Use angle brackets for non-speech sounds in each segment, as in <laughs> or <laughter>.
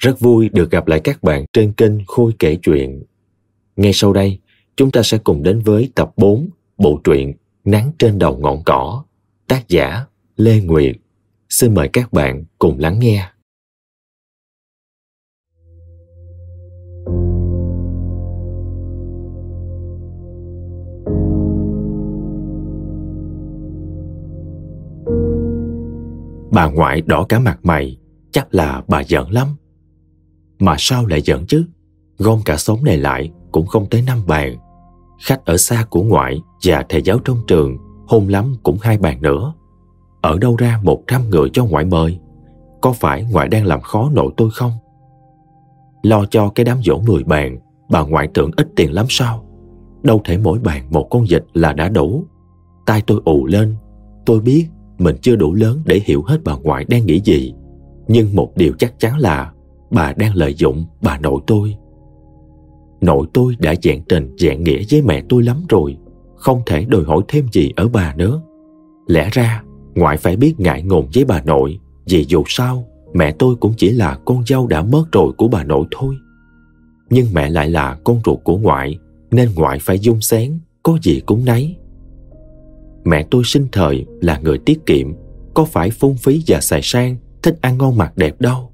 Rất vui được gặp lại các bạn trên kênh Khôi kể chuyện. Ngay sau đây, chúng ta sẽ cùng đến với tập 4 bộ truyện Nắng trên đầu ngọn cỏ, tác giả Lê Nguyệt. Xin mời các bạn cùng lắng nghe. Bà ngoại đỏ cả mặt mày, chắc là bà giận lắm. Mà sao lại giận chứ? Gom cả xóm này lại cũng không tới năm bàn. Khách ở xa của ngoại và thầy giáo trong trường hôn lắm cũng hai bàn nữa. Ở đâu ra một trăm người cho ngoại mời? Có phải ngoại đang làm khó nội tôi không? Lo cho cái đám dỗ mười bàn, bà ngoại tưởng ít tiền lắm sao? Đâu thể mỗi bàn một con vịt là đã đủ. Tai tôi ù lên, tôi biết mình chưa đủ lớn để hiểu hết bà ngoại đang nghĩ gì. Nhưng một điều chắc chắn là bà đang lợi dụng bà nội tôi. Nội tôi đã dạng tình dạng nghĩa với mẹ tôi lắm rồi, không thể đòi hỏi thêm gì ở bà nữa. Lẽ ra, ngoại phải biết ngại ngùng với bà nội, vì dù sao, mẹ tôi cũng chỉ là con dâu đã mất rồi của bà nội thôi. Nhưng mẹ lại là con ruột của ngoại, nên ngoại phải dung sáng, có gì cũng nấy. Mẹ tôi sinh thời là người tiết kiệm, có phải phung phí và xài sang, thích ăn ngon mặc đẹp đâu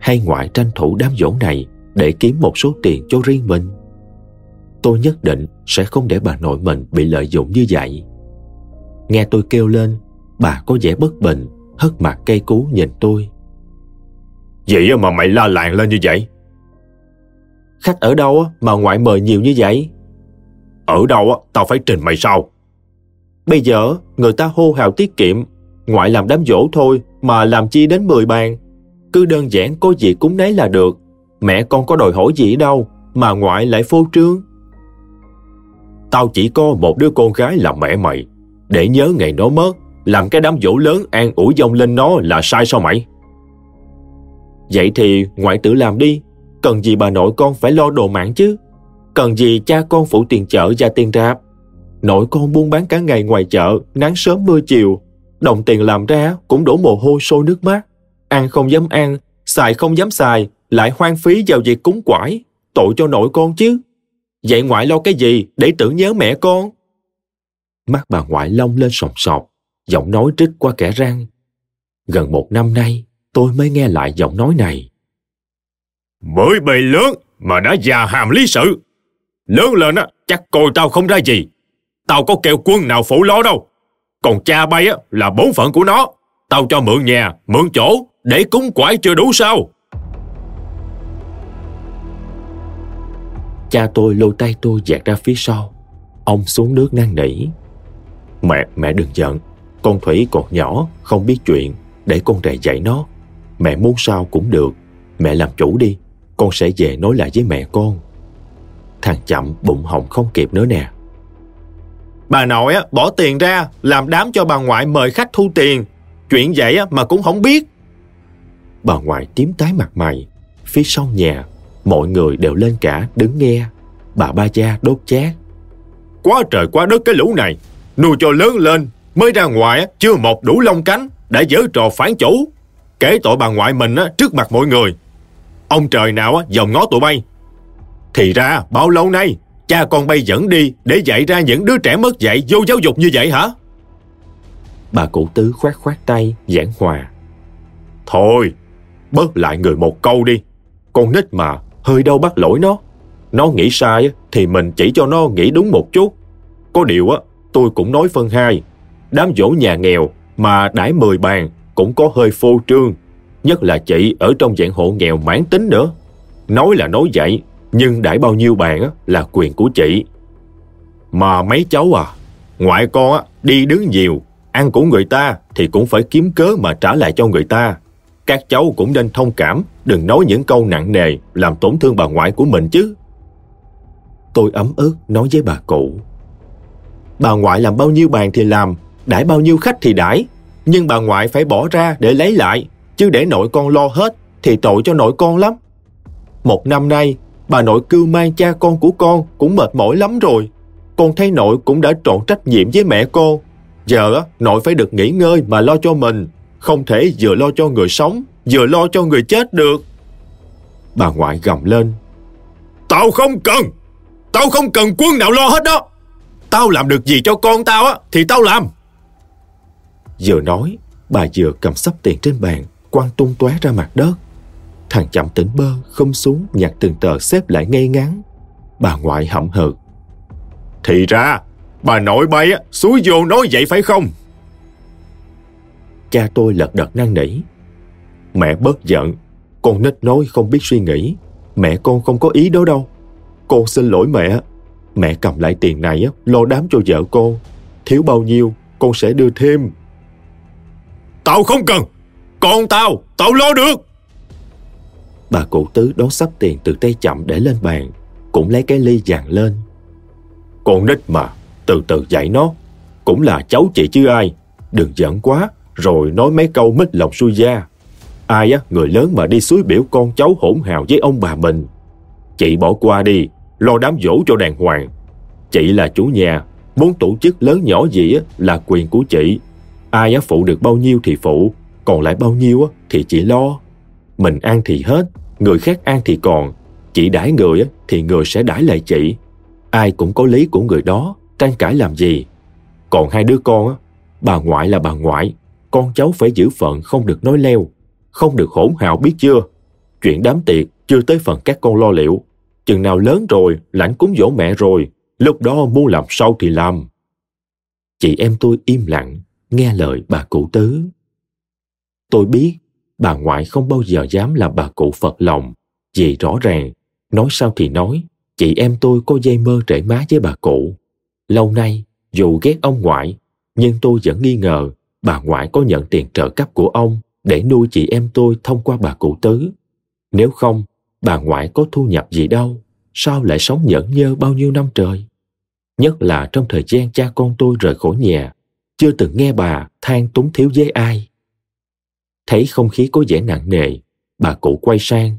hay ngoại tranh thủ đám dỗ này để kiếm một số tiền cho riêng mình. Tôi nhất định sẽ không để bà nội mình bị lợi dụng như vậy. Nghe tôi kêu lên, bà có vẻ bất bình, hất mặt cây cú nhìn tôi. Vậy mà mày la làng lên như vậy? Khách ở đâu mà ngoại mời nhiều như vậy? Ở đâu tao phải trình mày sao? Bây giờ người ta hô hào tiết kiệm, ngoại làm đám dỗ thôi mà làm chi đến 10 bàn cứ đơn giản có gì cúng nấy là được. Mẹ con có đòi hỏi gì đâu, mà ngoại lại phô trương. Tao chỉ có một đứa con gái là mẹ mày. Để nhớ ngày nó mất, làm cái đám dỗ lớn an ủi dông lên nó là sai sao mày? Vậy thì ngoại tự làm đi. Cần gì bà nội con phải lo đồ mạng chứ? Cần gì cha con phụ tiền chợ và tiền rạp? Nội con buôn bán cả ngày ngoài chợ, nắng sớm mưa chiều. Đồng tiền làm ra cũng đổ mồ hôi sôi nước mắt ăn không dám ăn, xài không dám xài, lại hoang phí vào việc cúng quải, tội cho nội con chứ. Vậy ngoại lo cái gì để tưởng nhớ mẹ con? Mắt bà ngoại long lên sòng sọc, giọng nói trích qua kẻ răng. Gần một năm nay, tôi mới nghe lại giọng nói này. Mới bề lớn mà đã già hàm lý sự. Lớn lên á, chắc coi tao không ra gì. Tao có kêu quân nào phụ lo đâu. Còn cha bay á, là bốn phận của nó. Tao cho mượn nhà, mượn chỗ, để cúng quải chưa đủ sao? Cha tôi lôi tay tôi dạt ra phía sau. Ông xuống nước năn nỉ. Mẹ, mẹ đừng giận. Con Thủy còn nhỏ, không biết chuyện. Để con rầy dạy nó. Mẹ muốn sao cũng được. Mẹ làm chủ đi. Con sẽ về nói lại với mẹ con. Thằng chậm bụng họng không kịp nữa nè. Bà nội á, bỏ tiền ra, làm đám cho bà ngoại mời khách thu tiền. Chuyện vậy á, mà cũng không biết. Bà ngoại tím tái mặt mày. Phía sau nhà, mọi người đều lên cả đứng nghe. Bà ba gia đốt chát. Quá trời quá đất cái lũ này. Nuôi cho lớn lên, mới ra ngoài chưa một đủ lông cánh, đã dở trò phản chủ. Kể tội bà ngoại mình trước mặt mọi người. Ông trời nào á, dòm ngó tụi bay. Thì ra, bao lâu nay, cha con bay dẫn đi để dạy ra những đứa trẻ mất dạy vô giáo dục như vậy hả? Bà cụ tứ khoát khoát tay, giảng hòa. Thôi, bớt lại người một câu đi. Con nít mà, hơi đâu bắt lỗi nó. Nó nghĩ sai thì mình chỉ cho nó nghĩ đúng một chút. Có điều á, tôi cũng nói phân hai. Đám dỗ nhà nghèo mà đãi mười bàn cũng có hơi phô trương. Nhất là chị ở trong dạng hộ nghèo mãn tính nữa. Nói là nói vậy, nhưng đãi bao nhiêu bàn á, là quyền của chị. Mà mấy cháu à, ngoại con á, đi đứng nhiều, ăn của người ta thì cũng phải kiếm cớ mà trả lại cho người ta các cháu cũng nên thông cảm, đừng nói những câu nặng nề làm tổn thương bà ngoại của mình chứ. Tôi ấm ức nói với bà cụ. Bà ngoại làm bao nhiêu bàn thì làm, đãi bao nhiêu khách thì đãi, nhưng bà ngoại phải bỏ ra để lấy lại, chứ để nội con lo hết thì tội cho nội con lắm. Một năm nay, bà nội cưu mang cha con của con cũng mệt mỏi lắm rồi. Con thấy nội cũng đã trộn trách nhiệm với mẹ cô, Giờ nội phải được nghỉ ngơi mà lo cho mình không thể vừa lo cho người sống, vừa lo cho người chết được. Bà ngoại gầm lên. Tao không cần! Tao không cần quân nào lo hết đó! Tao làm được gì cho con tao á, thì tao làm! Vừa nói, bà vừa cầm sắp tiền trên bàn, quăng tung tóe ra mặt đất. Thằng chậm tỉnh bơ, không xuống, nhặt từng tờ xếp lại ngay ngắn. Bà ngoại hậm hực. Thì ra, bà nội bay á, suối vô nói vậy phải không? Cha tôi lật đật năn nỉ. Mẹ bớt giận, con nít nói không biết suy nghĩ. Mẹ con không có ý đó đâu. Con xin lỗi mẹ. Mẹ cầm lại tiền này á, lo đám cho vợ con. Thiếu bao nhiêu, con sẽ đưa thêm. Tao không cần. Con tao, tao lo được. Bà cụ tứ đón sắp tiền từ tay chậm để lên bàn, cũng lấy cái ly vàng lên. Con nít mà, từ từ dạy nó. Cũng là cháu chị chứ ai. Đừng giận quá, rồi nói mấy câu mít lòng xuôi da. Ai á, người lớn mà đi suối biểu con cháu hỗn hào với ông bà mình. Chị bỏ qua đi, lo đám dỗ cho đàng hoàng. Chị là chủ nhà, muốn tổ chức lớn nhỏ gì á, là quyền của chị. Ai á phụ được bao nhiêu thì phụ, còn lại bao nhiêu á, thì chị lo. Mình ăn thì hết, người khác ăn thì còn. Chị đãi người á, thì người sẽ đãi lại chị. Ai cũng có lý của người đó, tranh cãi làm gì. Còn hai đứa con á, bà ngoại là bà ngoại, con cháu phải giữ phận không được nói leo, không được hỗn hào biết chưa. Chuyện đám tiệc chưa tới phần các con lo liệu. Chừng nào lớn rồi, lãnh cúng dỗ mẹ rồi, lúc đó muốn làm sao thì làm. Chị em tôi im lặng, nghe lời bà cụ tứ. Tôi biết, bà ngoại không bao giờ dám là bà cụ phật lòng, vì rõ ràng, nói sao thì nói, chị em tôi có dây mơ rễ má với bà cụ. Lâu nay, dù ghét ông ngoại, nhưng tôi vẫn nghi ngờ bà ngoại có nhận tiền trợ cấp của ông để nuôi chị em tôi thông qua bà cụ tứ. Nếu không, bà ngoại có thu nhập gì đâu, sao lại sống nhẫn nhơ bao nhiêu năm trời? Nhất là trong thời gian cha con tôi rời khỏi nhà, chưa từng nghe bà than túng thiếu với ai. Thấy không khí có vẻ nặng nề, bà cụ quay sang.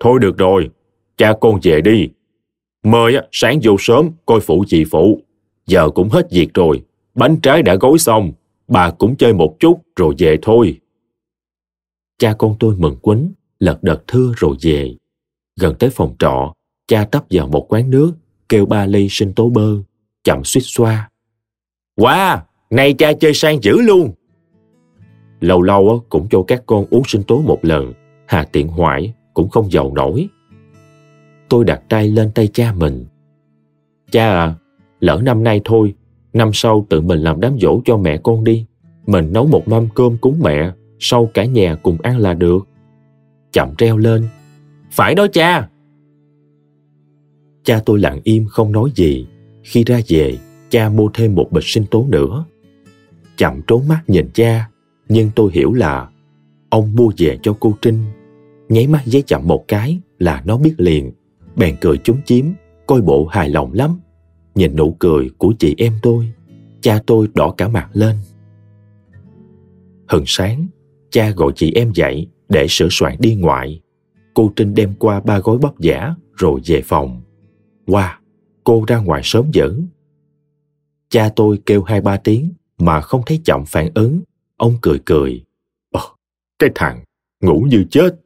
Thôi được rồi, cha con về đi. Mời sáng vô sớm coi phụ chị phụ. Giờ cũng hết việc rồi, bánh trái đã gói xong, bà cũng chơi một chút rồi về thôi. Cha con tôi mừng quýnh, lật đật thưa rồi về. Gần tới phòng trọ, cha tấp vào một quán nước, kêu ba ly sinh tố bơ, chậm suýt xoa. Wow, nay cha chơi sang dữ luôn. Lâu lâu cũng cho các con uống sinh tố một lần, hà tiện hoại cũng không giàu nổi. Tôi đặt tay lên tay cha mình. Cha à, lỡ năm nay thôi, năm sau tự mình làm đám dỗ cho mẹ con đi. Mình nấu một mâm cơm cúng mẹ, sau cả nhà cùng ăn là được. Chậm reo lên. Phải đó cha! Cha tôi lặng im không nói gì. Khi ra về, cha mua thêm một bịch sinh tố nữa. Chậm trốn mắt nhìn cha, nhưng tôi hiểu là ông mua về cho cô Trinh. Nháy mắt giấy chậm một cái là nó biết liền, bèn cười trúng chiếm, coi bộ hài lòng lắm. Nhìn nụ cười của chị em tôi, cha tôi đỏ cả mặt lên. Hừng sáng, cha gọi chị em dậy để sửa soạn đi ngoại. Cô Trinh đem qua ba gói bắp giả rồi về phòng. Wow, cô ra ngoài sớm dữ. Cha tôi kêu hai ba tiếng mà không thấy chậm phản ứng. Ông cười cười. Ồ, cái thằng, ngủ như chết.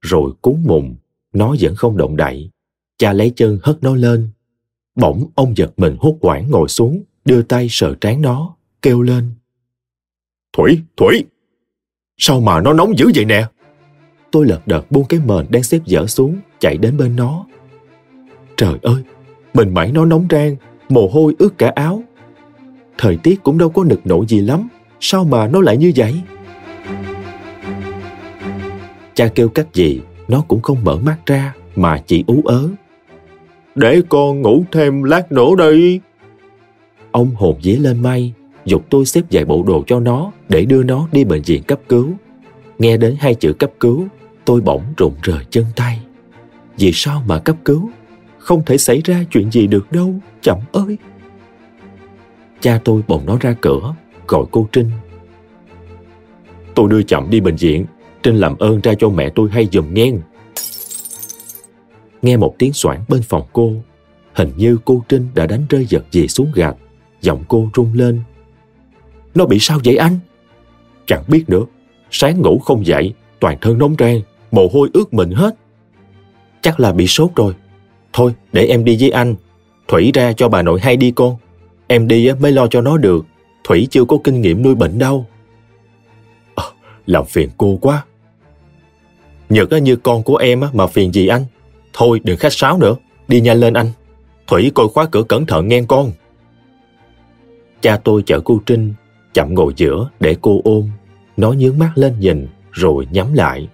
Rồi cúng mùng, nó vẫn không động đậy. Cha lấy chân hất nó lên. Bỗng ông giật mình hốt quảng ngồi xuống, đưa tay sờ trán nó, kêu lên. Thủy, Thủy, sao mà nó nóng dữ vậy nè? Tôi lật đật buông cái mền đang xếp dở xuống, chạy đến bên nó. Trời ơi, mình mẩy nó nóng rang, mồ hôi ướt cả áo. Thời tiết cũng đâu có nực nổi gì lắm, sao mà nó lại như vậy? Cha kêu cách gì, nó cũng không mở mắt ra mà chỉ ú ớ. Để con ngủ thêm lát nữa đi. Ông hồn dế lên mây, dục tôi xếp vài bộ đồ cho nó để đưa nó đi bệnh viện cấp cứu. Nghe đến hai chữ cấp cứu, tôi bỗng rụng rời chân tay. Vì sao mà cấp cứu? Không thể xảy ra chuyện gì được đâu, chậm ơi. Cha tôi bồng nó ra cửa, gọi cô Trinh. Tôi đưa chậm đi bệnh viện, Trinh làm ơn ra cho mẹ tôi hay dùm nghen. Nghe một tiếng soảng bên phòng cô, hình như cô Trinh đã đánh rơi vật gì xuống gạch. Giọng cô rung lên. Nó bị sao vậy anh? Chẳng biết nữa. Sáng ngủ không dậy, toàn thân nóng rang, mồ hôi ướt mình hết. chắc là bị sốt rồi. Thôi, để em đi với anh. Thủy ra cho bà nội hay đi con. Em đi mới lo cho nó được. Thủy chưa có kinh nghiệm nuôi bệnh đâu. À, làm phiền cô quá. Nhật như con của em mà phiền gì anh. Thôi đừng khách sáo nữa, đi nhanh lên anh. Thủy coi khóa cửa cẩn thận nghe con. Cha tôi chở cô Trinh, chậm ngồi giữa để cô ôm. Nó nhướng mắt lên nhìn, rồi nhắm lại.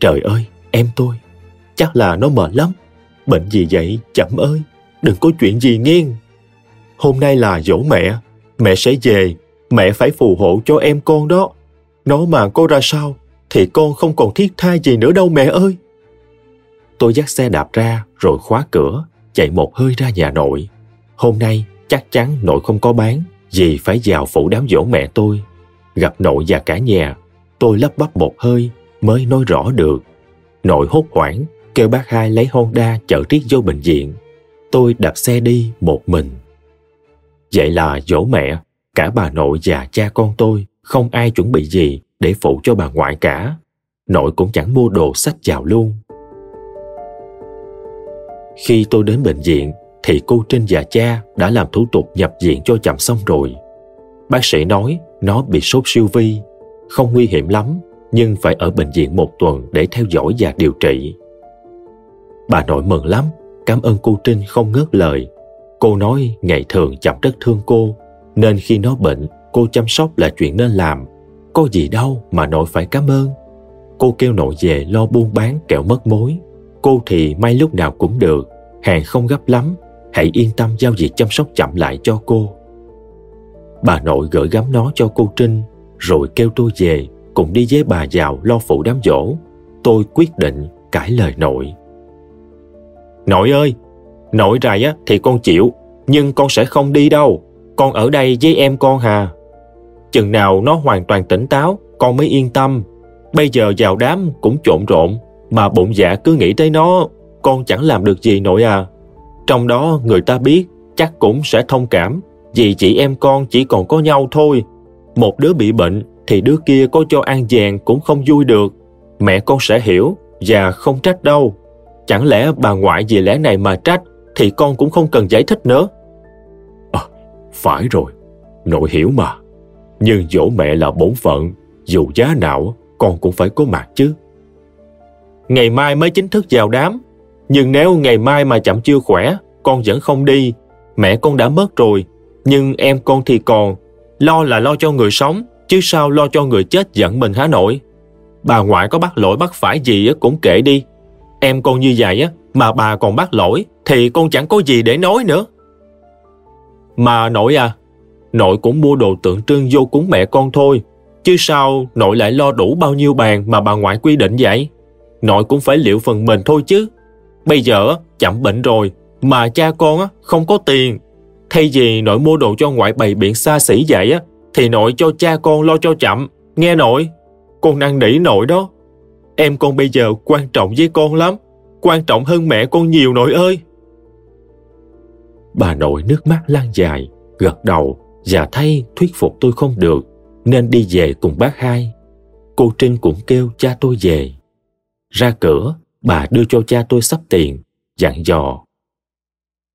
Trời ơi, em tôi, chắc là nó mệt lắm. Bệnh gì vậy, chậm ơi, đừng có chuyện gì nghiêng. Hôm nay là dỗ mẹ, mẹ sẽ về, mẹ phải phù hộ cho em con đó. Nó mà có ra sao, thì con không còn thiết tha gì nữa đâu mẹ ơi. Tôi dắt xe đạp ra rồi khóa cửa, chạy một hơi ra nhà nội. Hôm nay chắc chắn nội không có bán, vì phải vào phủ đám dỗ mẹ tôi. Gặp nội và cả nhà, tôi lấp bắp một hơi mới nói rõ được. Nội hốt hoảng, kêu bác hai lấy Honda chở Triết vô bệnh viện. Tôi đạp xe đi một mình. Vậy là dỗ mẹ, cả bà nội và cha con tôi không ai chuẩn bị gì để phụ cho bà ngoại cả. Nội cũng chẳng mua đồ sách vào luôn. Khi tôi đến bệnh viện thì cô Trinh và cha đã làm thủ tục nhập viện cho chậm xong rồi. Bác sĩ nói nó bị sốt siêu vi, không nguy hiểm lắm nhưng phải ở bệnh viện một tuần để theo dõi và điều trị. Bà nội mừng lắm, cảm ơn cô Trinh không ngớt lời. Cô nói ngày thường chậm rất thương cô, nên khi nó bệnh, cô chăm sóc là chuyện nên làm. Có gì đâu mà nội phải cảm ơn. Cô kêu nội về lo buôn bán kẹo mất mối. Cô thì may lúc nào cũng được, hàng không gấp lắm, hãy yên tâm giao việc chăm sóc chậm lại cho cô. Bà nội gửi gắm nó cho cô Trinh, rồi kêu tôi về, cùng đi với bà giàu lo phụ đám dỗ. Tôi quyết định cãi lời nội. Nội ơi, nội rày á thì con chịu, nhưng con sẽ không đi đâu. Con ở đây với em con hà. Chừng nào nó hoàn toàn tỉnh táo, con mới yên tâm. Bây giờ vào đám cũng trộn rộn, mà bụng dạ cứ nghĩ tới nó, con chẳng làm được gì nội à. Trong đó người ta biết, chắc cũng sẽ thông cảm, vì chị em con chỉ còn có nhau thôi. Một đứa bị bệnh thì đứa kia có cho ăn vàng cũng không vui được. Mẹ con sẽ hiểu và không trách đâu. Chẳng lẽ bà ngoại vì lẽ này mà trách thì con cũng không cần giải thích nữa. À, phải rồi, nội hiểu mà. Nhưng dỗ mẹ là bổn phận, dù giá nào con cũng phải có mặt chứ. Ngày mai mới chính thức vào đám, nhưng nếu ngày mai mà chậm chưa khỏe, con vẫn không đi. Mẹ con đã mất rồi, nhưng em con thì còn. Lo là lo cho người sống, chứ sao lo cho người chết giận mình hả nội? Bà ngoại có bắt lỗi bắt phải gì cũng kể đi. Em con như vậy á, mà bà còn bắt lỗi, thì con chẳng có gì để nói nữa. Mà nội à, nội cũng mua đồ tượng trưng vô cúng mẹ con thôi, chứ sao nội lại lo đủ bao nhiêu bàn mà bà ngoại quy định vậy? Nội cũng phải liệu phần mình thôi chứ. Bây giờ chậm bệnh rồi, mà cha con không có tiền. Thay vì nội mua đồ cho ngoại bày biện xa xỉ vậy á, thì nội cho cha con lo cho chậm. Nghe nội, con năn nỉ nội đó. Em con bây giờ quan trọng với con lắm, quan trọng hơn mẹ con nhiều nội ơi. Bà nội nước mắt lan dài, gật đầu và thay thuyết phục tôi không được, nên đi về cùng bác hai. Cô Trinh cũng kêu cha tôi về. Ra cửa, bà đưa cho cha tôi sắp tiền, dặn dò.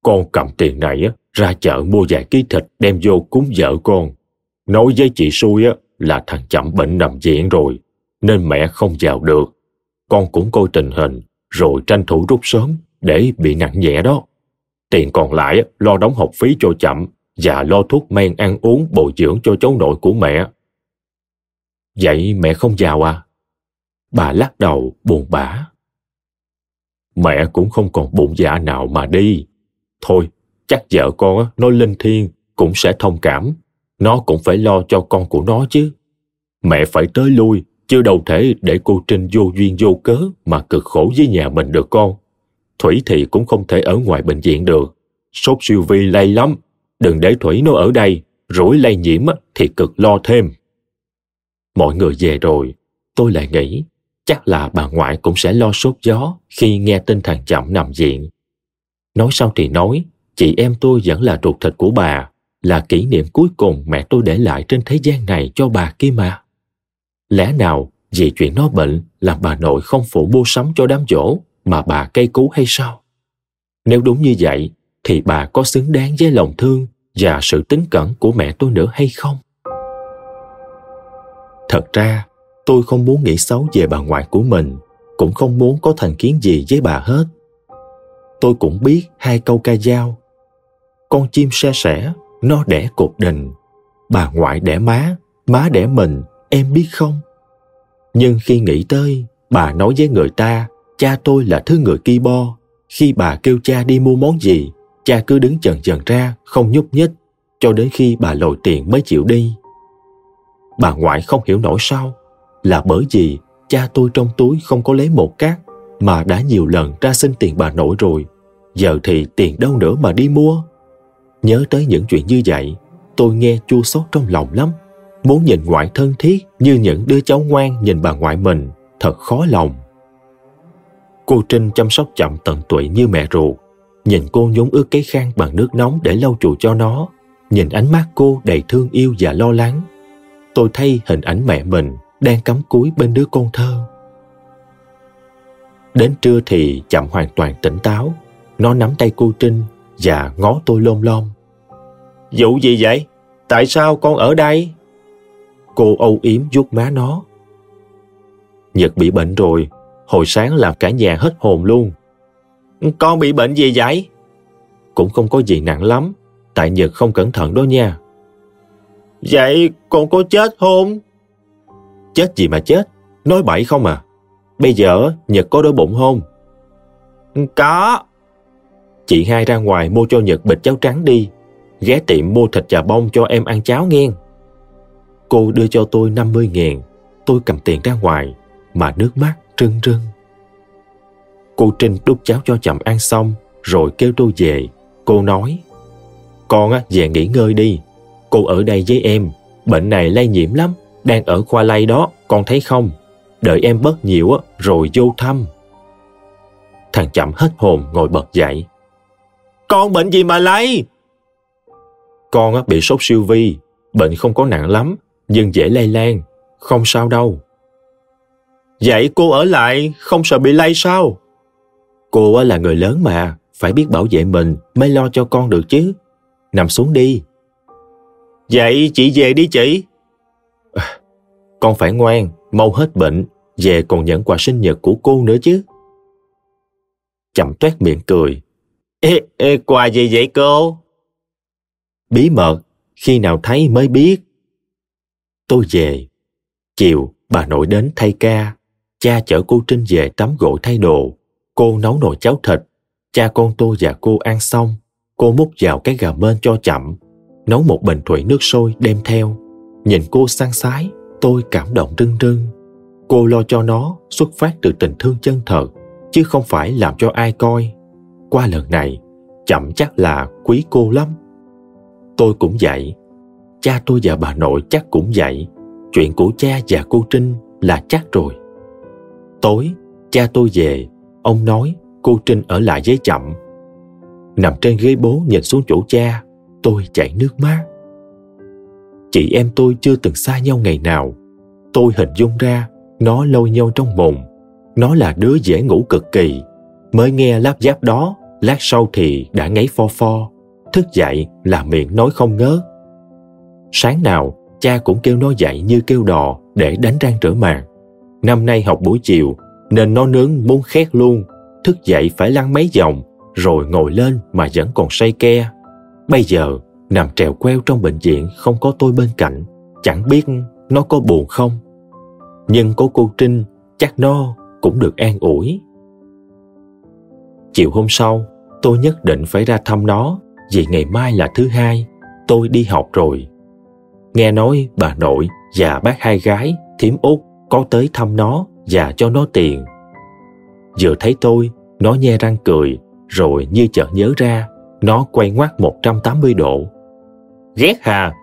Con cầm tiền này ra chợ mua vài ký thịt đem vô cúng vợ con. Nói với chị xui là thằng chậm bệnh nằm viện rồi, nên mẹ không vào được. Con cũng coi tình hình, rồi tranh thủ rút sớm để bị nặng nhẹ đó. Tiền còn lại lo đóng học phí cho chậm và lo thuốc men ăn uống bồi dưỡng cho cháu nội của mẹ. Vậy mẹ không vào à? Bà lắc đầu buồn bã. Mẹ cũng không còn bụng dạ nào mà đi. Thôi, chắc vợ con nó linh thiêng cũng sẽ thông cảm. Nó cũng phải lo cho con của nó chứ. Mẹ phải tới lui, chứ đâu thể để cô Trinh vô duyên vô cớ mà cực khổ với nhà mình được con. Thủy thì cũng không thể ở ngoài bệnh viện được. Sốt siêu vi lây lắm. Đừng để Thủy nó ở đây, rủi lây nhiễm thì cực lo thêm. Mọi người về rồi, tôi lại nghĩ chắc là bà ngoại cũng sẽ lo sốt gió khi nghe tin thằng Chậm nằm viện. Nói sau thì nói, chị em tôi vẫn là ruột thịt của bà, là kỷ niệm cuối cùng mẹ tôi để lại trên thế gian này cho bà kia mà. Lẽ nào vì chuyện nó bệnh làm bà nội không phụ mua sắm cho đám dỗ mà bà cây cú hay sao? Nếu đúng như vậy, thì bà có xứng đáng với lòng thương và sự tính cẩn của mẹ tôi nữa hay không? Thật ra, tôi không muốn nghĩ xấu về bà ngoại của mình, cũng không muốn có thành kiến gì với bà hết. Tôi cũng biết hai câu ca dao. Con chim xe sẻ, nó đẻ cột đình. Bà ngoại đẻ má, má đẻ mình, em biết không? Nhưng khi nghĩ tới, bà nói với người ta, cha tôi là thứ người ki bo. Khi bà kêu cha đi mua món gì, cha cứ đứng chần chần ra, không nhúc nhích, cho đến khi bà lội tiền mới chịu đi. Bà ngoại không hiểu nổi sao, là bởi vì cha tôi trong túi không có lấy một cát mà đã nhiều lần ra xin tiền bà nội rồi. Giờ thì tiền đâu nữa mà đi mua. Nhớ tới những chuyện như vậy, tôi nghe chua xót trong lòng lắm. Muốn nhìn ngoại thân thiết như những đứa cháu ngoan nhìn bà ngoại mình, thật khó lòng. Cô Trinh chăm sóc chậm tận tụy như mẹ ruột. Nhìn cô nhúng ướt cái khăn bằng nước nóng để lau chùi cho nó. Nhìn ánh mắt cô đầy thương yêu và lo lắng. Tôi thấy hình ảnh mẹ mình đang cắm cúi bên đứa con thơ. Đến trưa thì chậm hoàn toàn tỉnh táo. Nó nắm tay cô Trinh và ngó tôi lom lom. Vụ gì vậy? Tại sao con ở đây? Cô âu yếm vuốt má nó. Nhật bị bệnh rồi, hồi sáng làm cả nhà hết hồn luôn. Con bị bệnh gì vậy? Cũng không có gì nặng lắm, tại Nhật không cẩn thận đó nha. Vậy con có chết không? Chết gì mà chết, nói bậy không à. Bây giờ Nhật có đói bụng không? Có. Chị hai ra ngoài mua cho Nhật bịch cháo trắng đi. Ghé tiệm mua thịt chà bông cho em ăn cháo nghe. Cô đưa cho tôi 50 ngàn. Tôi cầm tiền ra ngoài, mà nước mắt rưng rưng. Cô Trinh đút cháo cho chậm ăn xong, rồi kêu tôi về. Cô nói, con á, về nghỉ ngơi đi. Cô ở đây với em, bệnh này lây nhiễm lắm. Đang ở khoa lây đó, con thấy không? Đợi em bớt nhiều á, rồi vô thăm. Thằng chậm hết hồn ngồi bật dậy. Con bệnh gì mà lây? Con á, bị sốt siêu vi, bệnh không có nặng lắm, nhưng dễ lây lan, không sao đâu. Vậy cô ở lại, không sợ bị lây sao? Cô là người lớn mà, phải biết bảo vệ mình mới lo cho con được chứ. Nằm xuống đi. Vậy chị về đi chị. Con phải ngoan, mau hết bệnh, về còn nhận quà sinh nhật của cô nữa chứ. Chậm toét miệng cười. Ê, ê, quà gì vậy cô? Bí mật, khi nào thấy mới biết. Tôi về. Chiều, bà nội đến thay ca. Cha chở cô Trinh về tắm gội thay đồ. Cô nấu nồi cháo thịt. Cha con tôi và cô ăn xong. Cô múc vào cái gà mên cho chậm. Nấu một bình thủy nước sôi đem theo. Nhìn cô sang sái, tôi cảm động rưng rưng. Cô lo cho nó xuất phát từ tình thương chân thật, chứ không phải làm cho ai coi. Qua lần này, chậm chắc là quý cô lắm. Tôi cũng vậy. Cha tôi và bà nội chắc cũng vậy. Chuyện của cha và cô Trinh là chắc rồi. Tối, cha tôi về, ông nói cô Trinh ở lại với chậm. Nằm trên ghế bố nhìn xuống chỗ cha, tôi chảy nước mắt. Chị em tôi chưa từng xa nhau ngày nào. Tôi hình dung ra nó lôi nhau trong mộng. Nó là đứa dễ ngủ cực kỳ. Mới nghe láp giáp đó, lát sau thì đã ngáy pho pho. Thức dậy là miệng nói không ngớt. Sáng nào, cha cũng kêu nó dậy như kêu đò để đánh răng rửa mặt. Năm nay học buổi chiều, nên nó nướng muốn khét luôn. Thức dậy phải lăn mấy vòng, rồi ngồi lên mà vẫn còn say ke. Bây giờ, nằm trèo queo trong bệnh viện không có tôi bên cạnh, chẳng biết nó có buồn không. Nhưng có cô Trinh, chắc nó cũng được an ủi. Chiều hôm sau, tôi nhất định phải ra thăm nó vì ngày mai là thứ hai, tôi đi học rồi. Nghe nói bà nội và bác hai gái, Thiếm út có tới thăm nó và cho nó tiền. Vừa thấy tôi, nó nhe răng cười, rồi như chợt nhớ ra, nó quay ngoắt 180 độ. Ghét hà,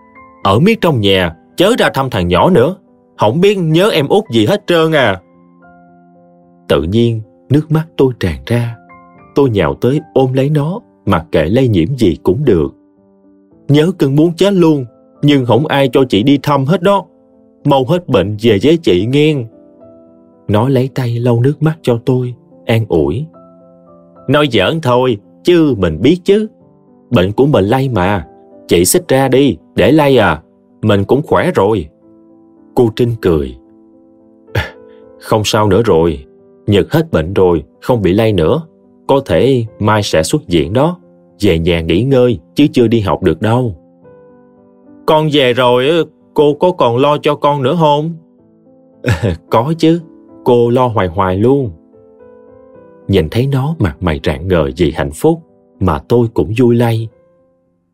ở miết trong nhà, chớ ra thăm thằng nhỏ nữa, không biết nhớ em út gì hết trơn à. Tự nhiên, nước mắt tôi tràn ra. Tôi nhào tới ôm lấy nó, mặc kệ lây nhiễm gì cũng được. Nhớ cưng muốn chết luôn, nhưng không ai cho chị đi thăm hết đó. Mau hết bệnh về với chị nghe. Nó lấy tay lau nước mắt cho tôi, an ủi. Nói giỡn thôi, chứ mình biết chứ. Bệnh của mình lây mà, chị xích ra đi, để lay à, mình cũng khỏe rồi. Cô Trinh cười. <laughs> Không sao nữa rồi, Nhật hết bệnh rồi, không bị lay nữa. Có thể mai sẽ xuất viện đó. Về nhà nghỉ ngơi, chứ chưa đi học được đâu. Con về rồi, cô có còn lo cho con nữa không? <laughs> có chứ, cô lo hoài hoài luôn. Nhìn thấy nó mặt mày rạng ngời vì hạnh phúc, mà tôi cũng vui lây.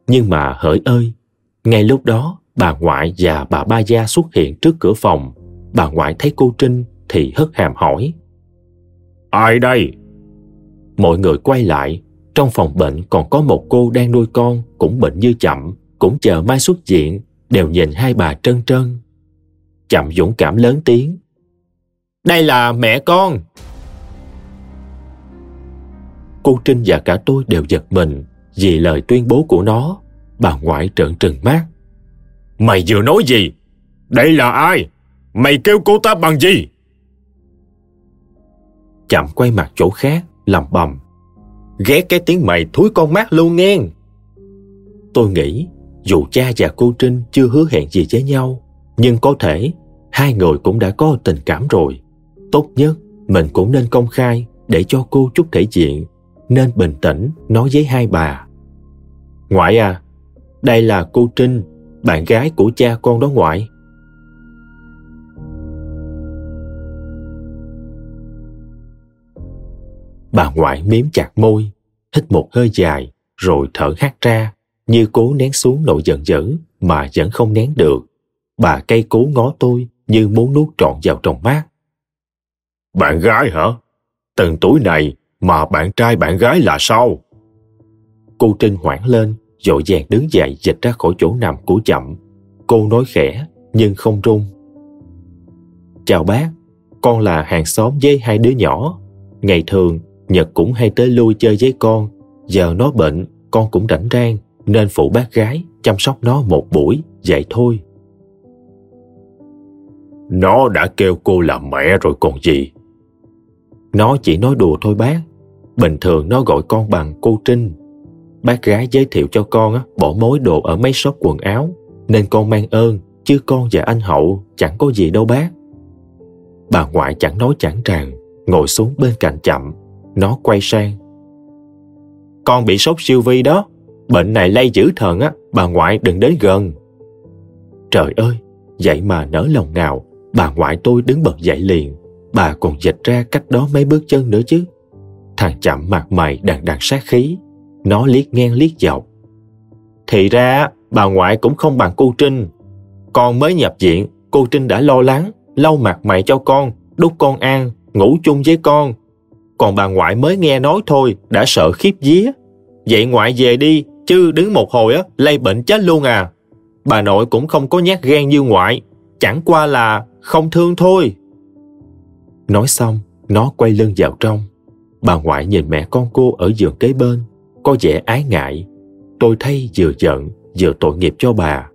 Nhưng mà hỡi ơi, ngay lúc đó bà ngoại và bà ba gia xuất hiện trước cửa phòng. Bà ngoại thấy cô Trinh thì hất hàm hỏi. Ai đây? Mọi người quay lại, trong phòng bệnh còn có một cô đang nuôi con cũng bệnh như chậm, cũng chờ mai xuất viện, đều nhìn hai bà trân trân. Chậm dũng cảm lớn tiếng. Đây là mẹ con. Cô Trinh và cả tôi đều giật mình vì lời tuyên bố của nó. Bà ngoại trợn trừng mắt. Mày vừa nói gì? Đây là ai? Mày kêu cô ta bằng gì? Chậm quay mặt chỗ khác, lầm bầm. Ghét cái tiếng mày thúi con mắt luôn nghe. Tôi nghĩ, dù cha và cô Trinh chưa hứa hẹn gì với nhau, nhưng có thể hai người cũng đã có tình cảm rồi. Tốt nhất, mình cũng nên công khai để cho cô chút thể diện, nên bình tĩnh nói với hai bà. Ngoại à, đây là cô Trinh, bạn gái của cha con đó ngoại. Bà ngoại miếm chặt môi, hít một hơi dài, rồi thở hắt ra, như cố nén xuống nỗi giận dữ mà vẫn không nén được. Bà cây cố ngó tôi như muốn nuốt trọn vào trong mắt. Bạn gái hả? Từng tuổi này mà bạn trai bạn gái là sao? Cô Trinh hoảng lên, dội dàng đứng dậy dịch ra khỏi chỗ nằm của chậm. Cô nói khẽ, nhưng không run. Chào bác, con là hàng xóm với hai đứa nhỏ. Ngày thường, Nhật cũng hay tới lui chơi với con. Giờ nó bệnh, con cũng rảnh rang, nên phụ bác gái chăm sóc nó một buổi, vậy thôi. Nó đã kêu cô là mẹ rồi còn gì. Nó chỉ nói đùa thôi bác. Bình thường nó gọi con bằng cô Trinh. Bác gái giới thiệu cho con á bỏ mối đồ ở mấy shop quần áo, nên con mang ơn, chứ con và anh Hậu chẳng có gì đâu bác. Bà ngoại chẳng nói chẳng rằng, ngồi xuống bên cạnh chậm, nó quay sang. Con bị sốt siêu vi đó, bệnh này lây dữ thần á, bà ngoại đừng đến gần. Trời ơi, vậy mà nỡ lòng nào, bà ngoại tôi đứng bật dậy liền, bà còn dịch ra cách đó mấy bước chân nữa chứ. Thằng chậm mặt mày đằng đằng sát khí, nó liếc ngang liếc dọc. Thì ra, bà ngoại cũng không bằng cô Trinh. Con mới nhập viện, cô Trinh đã lo lắng, lau mặt mày cho con, đút con ăn, ngủ chung với con, còn bà ngoại mới nghe nói thôi đã sợ khiếp vía. Vậy ngoại về đi, chứ đứng một hồi á, lây bệnh chết luôn à. Bà nội cũng không có nhát gan như ngoại, chẳng qua là không thương thôi. Nói xong, nó quay lưng vào trong. Bà ngoại nhìn mẹ con cô ở giường kế bên, có vẻ ái ngại. Tôi thấy vừa giận, vừa tội nghiệp cho bà.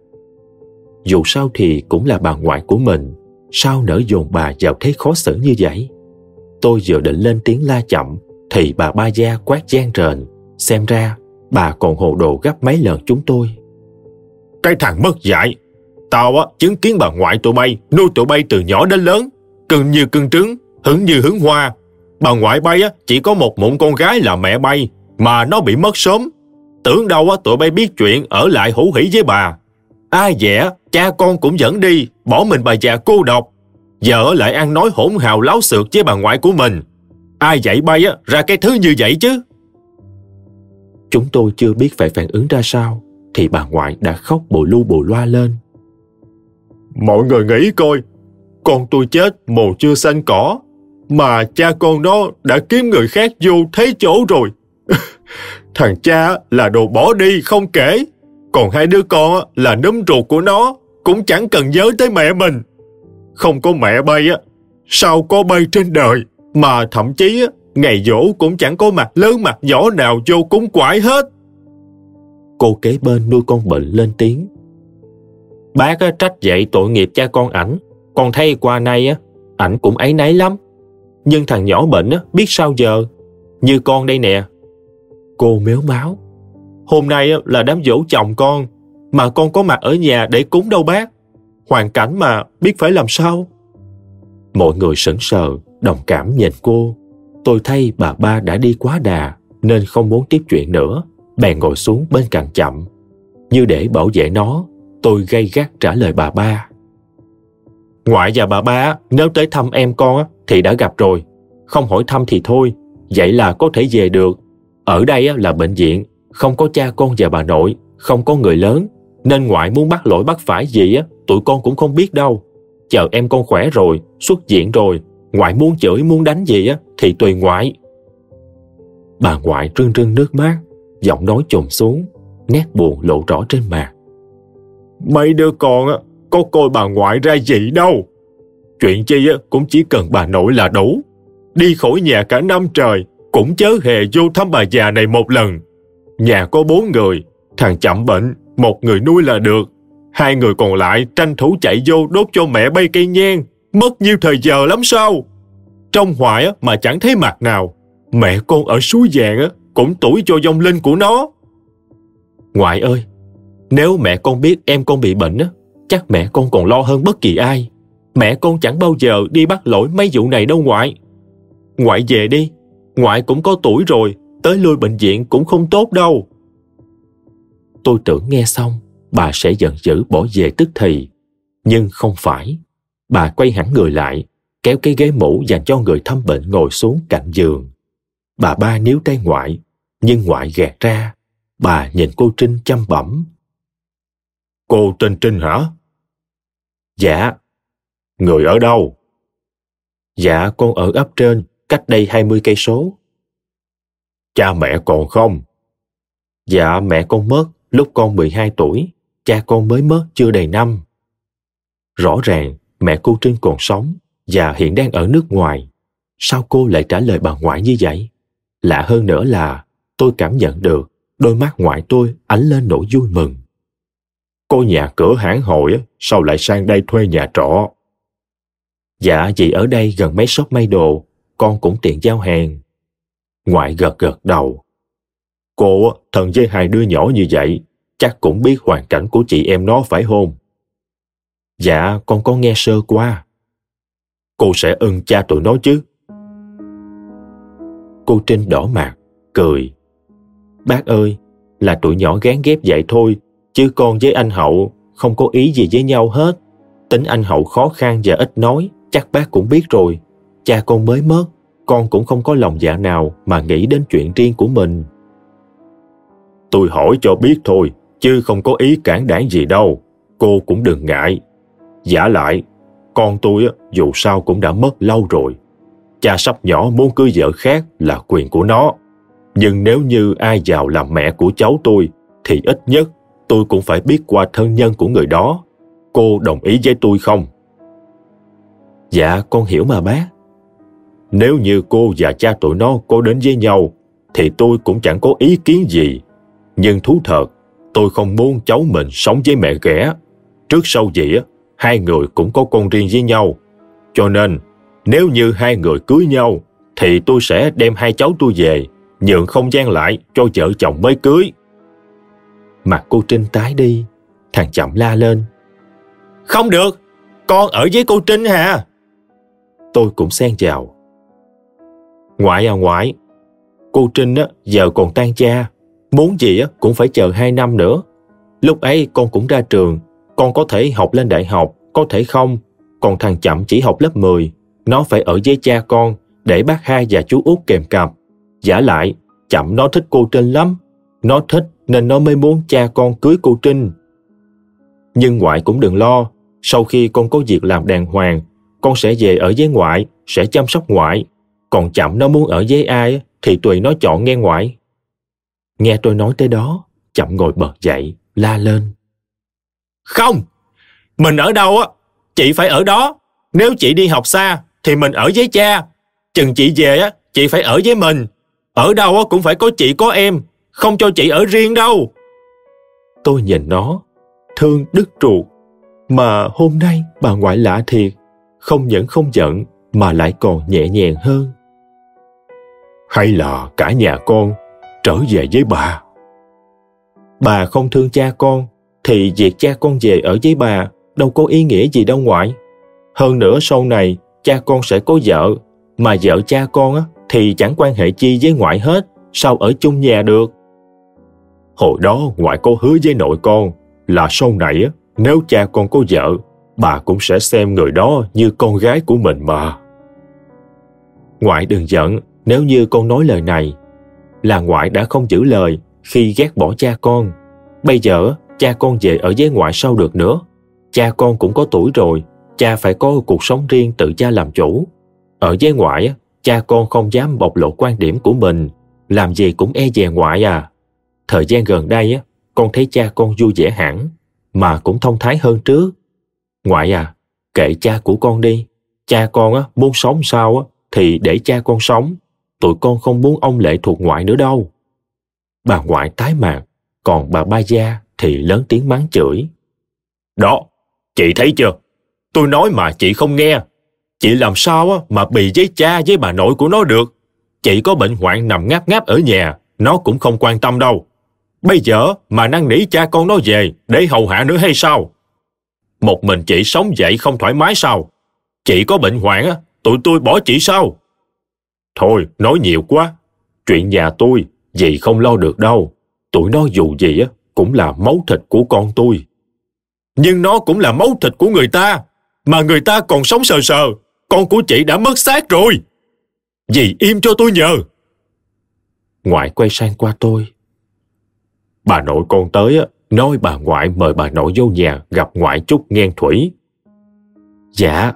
Dù sao thì cũng là bà ngoại của mình, sao nỡ dồn bà vào thế khó xử như vậy? Tôi vừa định lên tiếng la chậm thì bà ba gia quát gian rền. Xem ra bà còn hồ đồ gấp mấy lần chúng tôi. Cái thằng mất dạy. Tao á chứng kiến bà ngoại tụi bay nuôi tụi bay từ nhỏ đến lớn. Cưng như cưng trứng, hứng như hứng hoa. Bà ngoại bay á chỉ có một mụn con gái là mẹ bay mà nó bị mất sớm. Tưởng đâu tụi bay biết chuyện ở lại hữu hỉ với bà. Ai dẻ, cha con cũng dẫn đi, bỏ mình bà già cô độc giờ lại ăn nói hỗn hào láo xược với bà ngoại của mình. Ai dạy bay á, ra cái thứ như vậy chứ? Chúng tôi chưa biết phải phản ứng ra sao, thì bà ngoại đã khóc bồ lu bồ loa lên. Mọi người nghĩ coi, con tôi chết mồ chưa xanh cỏ, mà cha con nó đã kiếm người khác vô thấy chỗ rồi. <laughs> Thằng cha là đồ bỏ đi không kể, còn hai đứa con là nấm ruột của nó, cũng chẳng cần nhớ tới mẹ mình không có mẹ bay á, sao có bay trên đời, mà thậm chí á, ngày dỗ cũng chẳng có mặt lớn mặt nhỏ nào vô cúng quải hết. Cô kế bên nuôi con bệnh lên tiếng. Bác á, trách dậy tội nghiệp cha con ảnh, còn thay qua nay á, ảnh cũng ấy nấy lắm. Nhưng thằng nhỏ bệnh á, biết sao giờ? Như con đây nè. Cô méo máu. Hôm nay là đám dỗ chồng con, mà con có mặt ở nhà để cúng đâu bác. Hoàn cảnh mà biết phải làm sao. Mọi người sững sờ, đồng cảm nhìn cô. Tôi thay bà ba đã đi quá đà, nên không muốn tiếp chuyện nữa. Bèn ngồi xuống bên cạnh chậm. Như để bảo vệ nó, tôi gây gắt trả lời bà ba. Ngoại và bà ba nếu tới thăm em con thì đã gặp rồi. Không hỏi thăm thì thôi, vậy là có thể về được. Ở đây là bệnh viện, không có cha con và bà nội, không có người lớn, nên ngoại muốn bắt lỗi bắt phải gì á, tụi con cũng không biết đâu. Chờ em con khỏe rồi, xuất viện rồi, ngoại muốn chửi muốn đánh gì á thì tùy ngoại. Bà ngoại rưng rưng nước mắt, giọng nói chồm xuống, nét buồn lộ rõ trên mặt. Mấy đứa con á, có coi bà ngoại ra gì đâu. Chuyện chi cũng chỉ cần bà nội là đủ. Đi khỏi nhà cả năm trời, cũng chớ hề vô thăm bà già này một lần. Nhà có bốn người, thằng chậm bệnh, một người nuôi là được. Hai người còn lại tranh thủ chạy vô đốt cho mẹ bay cây nhang, mất nhiều thời giờ lắm sao? Trong hoại mà chẳng thấy mặt nào, mẹ con ở suối vàng cũng tuổi cho dòng linh của nó. Ngoại ơi, nếu mẹ con biết em con bị bệnh chắc mẹ con còn lo hơn bất kỳ ai. Mẹ con chẳng bao giờ đi bắt lỗi mấy vụ này đâu ngoại. Ngoại về đi, ngoại cũng có tuổi rồi, tới lui bệnh viện cũng không tốt đâu. Tôi tưởng nghe xong, bà sẽ giận dữ bỏ về tức thì. Nhưng không phải. Bà quay hẳn người lại, kéo cái ghế mũ dành cho người thăm bệnh ngồi xuống cạnh giường. Bà ba níu tay ngoại, nhưng ngoại gạt ra. Bà nhìn cô Trinh chăm bẩm. Cô tên Trinh hả? Dạ. Người ở đâu? Dạ, con ở ấp trên, cách đây 20 cây số. Cha mẹ còn không? Dạ, mẹ con mất lúc con 12 tuổi, cha con mới mất chưa đầy năm. Rõ ràng, mẹ cô Trinh còn sống và hiện đang ở nước ngoài. Sao cô lại trả lời bà ngoại như vậy? Lạ hơn nữa là tôi cảm nhận được đôi mắt ngoại tôi ánh lên nỗi vui mừng. Cô nhà cửa hãng hội sao lại sang đây thuê nhà trọ? Dạ vì ở đây gần mấy shop may đồ, con cũng tiện giao hàng. Ngoại gật gật đầu. Cô thân với hai đứa nhỏ như vậy, chắc cũng biết hoàn cảnh của chị em nó phải không? Dạ, con có nghe sơ qua. Cô sẽ ưng cha tụi nó chứ? Cô Trinh đỏ mặt, cười. Bác ơi, là tụi nhỏ gán ghép vậy thôi, chứ con với anh Hậu không có ý gì với nhau hết. Tính anh Hậu khó khăn và ít nói, chắc bác cũng biết rồi. Cha con mới mất, con cũng không có lòng dạ nào mà nghĩ đến chuyện riêng của mình. Tôi hỏi cho biết thôi, chứ không có ý cản đảng gì đâu. Cô cũng đừng ngại. Giả lại, con tôi dù sao cũng đã mất lâu rồi. Cha sắp nhỏ muốn cưới vợ khác là quyền của nó. Nhưng nếu như ai vào làm mẹ của cháu tôi, thì ít nhất tôi cũng phải biết qua thân nhân của người đó. Cô đồng ý với tôi không? Dạ, con hiểu mà bác. Nếu như cô và cha tụi nó có đến với nhau, thì tôi cũng chẳng có ý kiến gì. Nhưng thú thật, tôi không muốn cháu mình sống với mẹ ghẻ. Trước sau gì, hai người cũng có con riêng với nhau. Cho nên, nếu như hai người cưới nhau, thì tôi sẽ đem hai cháu tôi về, nhượng không gian lại cho vợ chồng mới cưới. Mặt cô Trinh tái đi, thằng chậm la lên. Không được, con ở với cô Trinh hả? Tôi cũng xen vào Ngoại à ngoại, cô Trinh á, giờ còn tan cha, muốn gì á, cũng phải chờ hai năm nữa. Lúc ấy con cũng ra trường, con có thể học lên đại học, có thể không, còn thằng chậm chỉ học lớp 10, nó phải ở với cha con để bác hai và chú út kèm cặp. Giả lại, chậm nó thích cô Trinh lắm. Nó thích nên nó mới muốn cha con cưới cô Trinh. Nhưng ngoại cũng đừng lo, sau khi con có việc làm đàng hoàng, con sẽ về ở với ngoại, sẽ chăm sóc ngoại. Còn chậm nó muốn ở với ai thì tùy nó chọn nghe ngoại. Nghe tôi nói tới đó, chậm ngồi bật dậy, la lên. Không! Mình ở đâu á, chị phải ở đó. Nếu chị đi học xa, thì mình ở với cha. Chừng chị về á, chị phải ở với mình. Ở đâu á cũng phải có chị có em, không cho chị ở riêng đâu. Tôi nhìn nó, thương đứt ruột. Mà hôm nay bà ngoại lạ thiệt, không những không giận, mà lại còn nhẹ nhàng hơn. Hay là cả nhà con trở về với bà? Bà không thương cha con thì việc cha con về ở với bà đâu có ý nghĩa gì đâu ngoại. Hơn nữa sau này cha con sẽ có vợ mà vợ cha con á, thì chẳng quan hệ chi với ngoại hết sao ở chung nhà được? Hồi đó ngoại có hứa với nội con là sau này á, nếu cha con có vợ bà cũng sẽ xem người đó như con gái của mình mà. Ngoại đừng giận nếu như con nói lời này, là ngoại đã không giữ lời khi ghét bỏ cha con. Bây giờ, cha con về ở với ngoại sao được nữa? Cha con cũng có tuổi rồi, cha phải có cuộc sống riêng tự cha làm chủ. Ở với ngoại, cha con không dám bộc lộ quan điểm của mình, làm gì cũng e dè ngoại à. Thời gian gần đây, con thấy cha con vui vẻ hẳn, mà cũng thông thái hơn trước ngoại à kệ cha của con đi. Cha con á muốn sống sao á thì để cha con sống. Tụi con không muốn ông lệ thuộc ngoại nữa đâu. Bà ngoại tái mạng, còn bà ba gia thì lớn tiếng mắng chửi. Đó chị thấy chưa? Tôi nói mà chị không nghe. Chị làm sao á mà bị với cha với bà nội của nó được? Chị có bệnh hoạn nằm ngáp ngáp ở nhà nó cũng không quan tâm đâu. Bây giờ mà năn nỉ cha con nó về để hầu hạ nữa hay sao? Một mình chị sống vậy không thoải mái sao? Chị có bệnh hoạn á, tụi tôi bỏ chị sao? Thôi, nói nhiều quá. Chuyện nhà tôi gì không lo được đâu. Tụi nó dù gì á, cũng là máu thịt của con tôi. Nhưng nó cũng là máu thịt của người ta. Mà người ta còn sống sờ sờ. Con của chị đã mất xác rồi. Dì im cho tôi nhờ. Ngoại quay sang qua tôi. Bà nội con tới á nói bà ngoại mời bà nội vô nhà gặp ngoại chút ngang thủy. Dạ.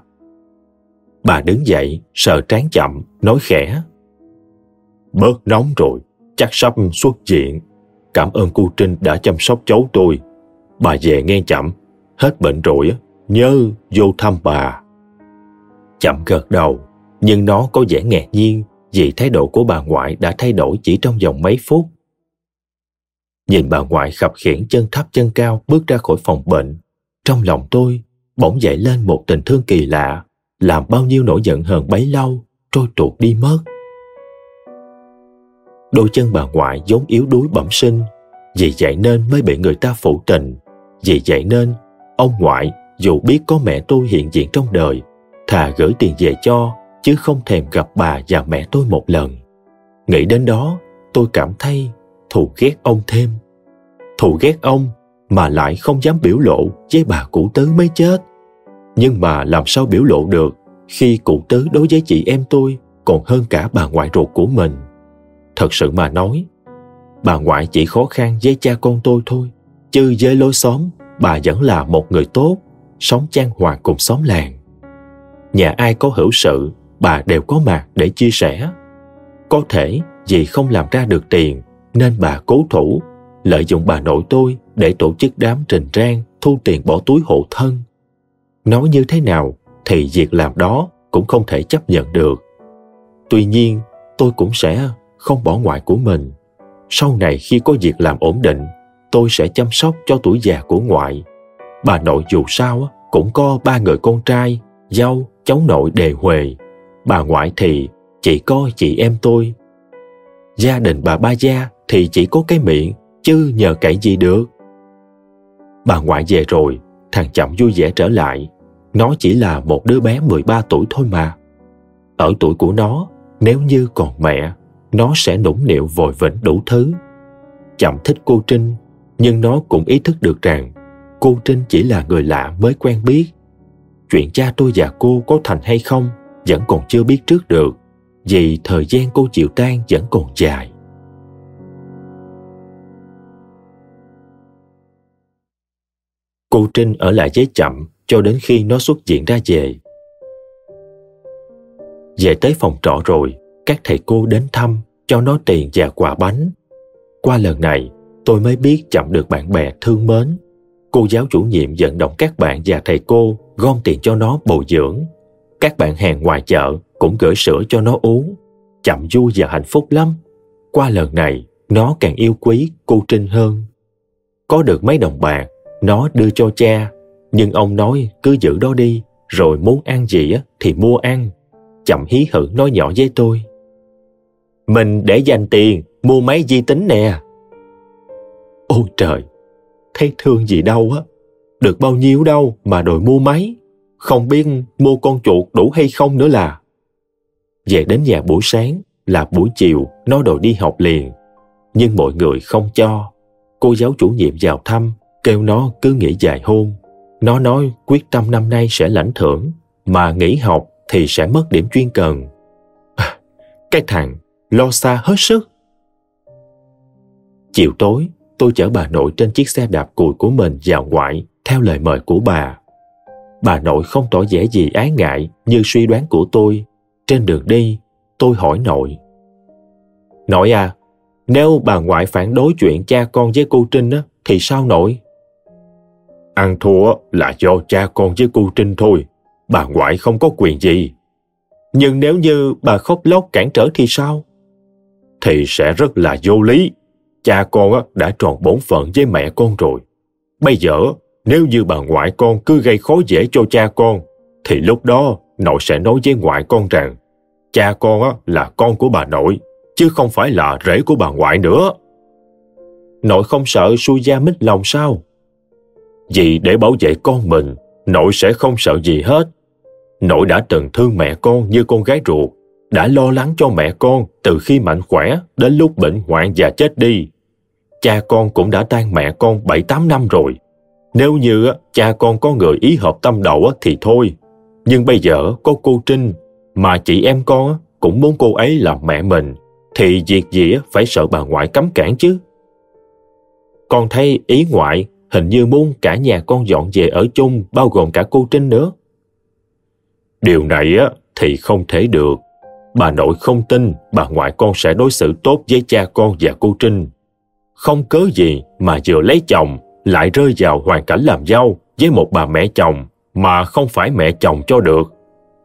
Bà đứng dậy, sờ trán chậm, nói khẽ. Bớt nóng rồi, chắc sắp xuất viện. Cảm ơn cô trinh đã chăm sóc cháu tôi. Bà về nghe chậm. Hết bệnh rồi nhớ vô thăm bà. Chậm gật đầu, nhưng nó có vẻ ngạc nhiên vì thái độ của bà ngoại đã thay đổi chỉ trong vòng mấy phút nhìn bà ngoại khập khiển chân thấp chân cao bước ra khỏi phòng bệnh, trong lòng tôi bỗng dậy lên một tình thương kỳ lạ, làm bao nhiêu nỗi giận hờn bấy lâu trôi tuột đi mất. Đôi chân bà ngoại vốn yếu đuối bẩm sinh, vì vậy nên mới bị người ta phụ tình, vì vậy nên ông ngoại dù biết có mẹ tôi hiện diện trong đời, thà gửi tiền về cho chứ không thèm gặp bà và mẹ tôi một lần. Nghĩ đến đó, tôi cảm thấy thù ghét ông thêm. Thù ghét ông mà lại không dám biểu lộ với bà cụ tứ mới chết. Nhưng mà làm sao biểu lộ được khi cụ tứ đối với chị em tôi còn hơn cả bà ngoại ruột của mình? Thật sự mà nói, bà ngoại chỉ khó khăn với cha con tôi thôi, chứ với lối xóm, bà vẫn là một người tốt, sống chan hòa cùng xóm làng. Nhà ai có hữu sự, bà đều có mặt để chia sẻ. Có thể vì không làm ra được tiền nên bà cố thủ, lợi dụng bà nội tôi để tổ chức đám trình trang thu tiền bỏ túi hộ thân. Nói như thế nào thì việc làm đó cũng không thể chấp nhận được. Tuy nhiên, tôi cũng sẽ không bỏ ngoại của mình. Sau này khi có việc làm ổn định, tôi sẽ chăm sóc cho tuổi già của ngoại. Bà nội dù sao cũng có ba người con trai, dâu, cháu nội đề huề. Bà ngoại thì chỉ có chị em tôi. Gia đình bà ba gia thì chỉ có cái miệng chứ nhờ cậy gì được bà ngoại về rồi thằng chậm vui vẻ trở lại nó chỉ là một đứa bé 13 tuổi thôi mà. Ở tuổi của nó, nếu như còn mẹ, nó sẽ nũng nịu vội vĩnh đủ thứ. Chậm thích cô Trinh, nhưng nó cũng ý thức được rằng cô Trinh chỉ là người lạ mới quen biết. Chuyện cha tôi và cô có thành hay không vẫn còn chưa biết trước được, vì thời gian cô chịu tan vẫn còn dài. Cô Trinh ở lại với Chậm cho đến khi nó xuất viện ra về. Về tới phòng trọ rồi, các thầy cô đến thăm, cho nó tiền và quà bánh. Qua lần này, tôi mới biết chậm được bạn bè thương mến. Cô giáo chủ nhiệm vận động các bạn và thầy cô gom tiền cho nó bồi dưỡng. Các bạn hàng ngoài chợ cũng gửi sữa cho nó uống. Chậm vui và hạnh phúc lắm. Qua lần này, nó càng yêu quý cô Trinh hơn. Có được mấy đồng bạc, nó đưa cho cha nhưng ông nói cứ giữ đó đi, rồi muốn ăn gì á thì mua ăn. chậm hí hử nói nhỏ với tôi. Mình để dành tiền mua máy vi tính nè. Ôi trời, thấy thương gì đâu á. Được bao nhiêu đâu mà đòi mua máy. Không biết mua con chuột đủ hay không nữa là. Về đến nhà buổi sáng là buổi chiều nó đòi đi học liền. Nhưng mọi người không cho. Cô giáo chủ nhiệm vào thăm, kêu nó cứ nghỉ dài hôm. Nó nói quyết tâm năm nay sẽ lãnh thưởng, mà nghỉ học thì sẽ mất điểm chuyên cần. À, cái thằng lo xa hết sức. Chiều tối, tôi chở bà nội trên chiếc xe đạp cùi của mình vào ngoại theo lời mời của bà. Bà nội không tỏ vẻ gì ái ngại như suy đoán của tôi. Trên đường đi, tôi hỏi nội. Nội à, nếu bà ngoại phản đối chuyện cha con với cô Trinh á, thì sao nội? Ăn thua là do cha con với cô Trinh thôi. Bà ngoại không có quyền gì. Nhưng nếu như bà khóc lóc cản trở thì sao? Thì sẽ rất là vô lý. Cha con đã tròn bổn phận với mẹ con rồi. Bây giờ, nếu như bà ngoại con cứ gây khó dễ cho cha con, thì lúc đó nội sẽ nói với ngoại con rằng cha con là con của bà nội, chứ không phải là rể của bà ngoại nữa. Nội không sợ Suya mít lòng sao? Vì để bảo vệ con mình, nội sẽ không sợ gì hết. Nội đã từng thương mẹ con như con gái ruột, đã lo lắng cho mẹ con từ khi mạnh khỏe đến lúc bệnh hoạn và chết đi. Cha con cũng đã tan mẹ con 7-8 năm rồi. Nếu như cha con có người ý hợp tâm đầu thì thôi. Nhưng bây giờ có cô Trinh, mà chị em con cũng muốn cô ấy làm mẹ mình, thì việc gì phải sợ bà ngoại cấm cản chứ. Con thấy ý ngoại hình như muốn cả nhà con dọn về ở chung bao gồm cả cô Trinh nữa. Điều này á thì không thể được. Bà nội không tin bà ngoại con sẽ đối xử tốt với cha con và cô Trinh. Không cớ gì mà vừa lấy chồng lại rơi vào hoàn cảnh làm dâu với một bà mẹ chồng mà không phải mẹ chồng cho được.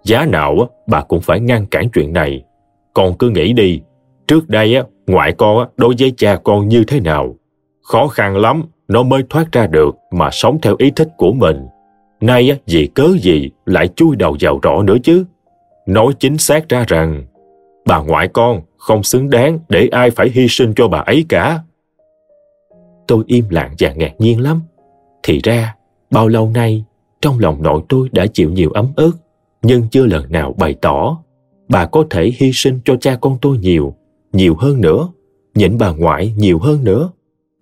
Giá nào á, bà cũng phải ngăn cản chuyện này. Con cứ nghĩ đi, trước đây á, ngoại con á, đối với cha con như thế nào? Khó khăn lắm nó mới thoát ra được mà sống theo ý thích của mình. Nay vì cớ gì lại chui đầu vào rõ nữa chứ? Nói chính xác ra rằng, bà ngoại con không xứng đáng để ai phải hy sinh cho bà ấy cả. Tôi im lặng và ngạc nhiên lắm. Thì ra, bao lâu nay, trong lòng nội tôi đã chịu nhiều ấm ức, nhưng chưa lần nào bày tỏ. Bà có thể hy sinh cho cha con tôi nhiều, nhiều hơn nữa, nhịn bà ngoại nhiều hơn nữa.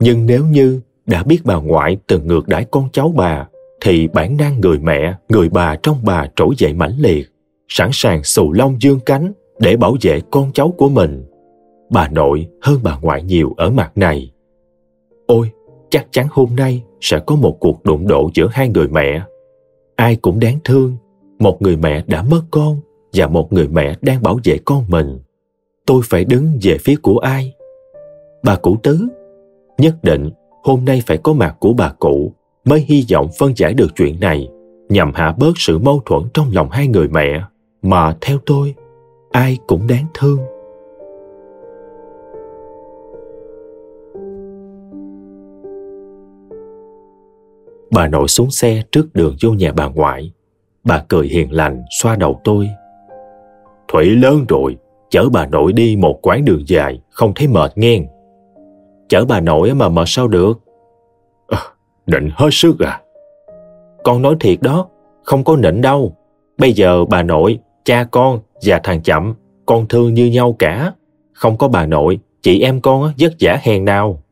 Nhưng nếu như đã biết bà ngoại từng ngược đãi con cháu bà, thì bản năng người mẹ, người bà trong bà trỗi dậy mãnh liệt, sẵn sàng xù lông dương cánh để bảo vệ con cháu của mình. Bà nội hơn bà ngoại nhiều ở mặt này. Ôi, chắc chắn hôm nay sẽ có một cuộc đụng độ giữa hai người mẹ. Ai cũng đáng thương, một người mẹ đã mất con và một người mẹ đang bảo vệ con mình. Tôi phải đứng về phía của ai? Bà cụ tứ, nhất định hôm nay phải có mặt của bà cụ, mới hy vọng phân giải được chuyện này, nhằm hạ bớt sự mâu thuẫn trong lòng hai người mẹ, mà theo tôi, ai cũng đáng thương. Bà nội xuống xe trước đường vô nhà bà ngoại. Bà cười hiền lành, xoa đầu tôi. Thủy lớn rồi, chở bà nội đi một quãng đường dài, không thấy mệt nghe chở bà nội mà mệt sao được? À, định hết sức à? Con nói thiệt đó không có nịnh đâu. Bây giờ bà nội cha con và thằng chậm con thương như nhau cả. Không có bà nội chị em con vất vả hèn nào.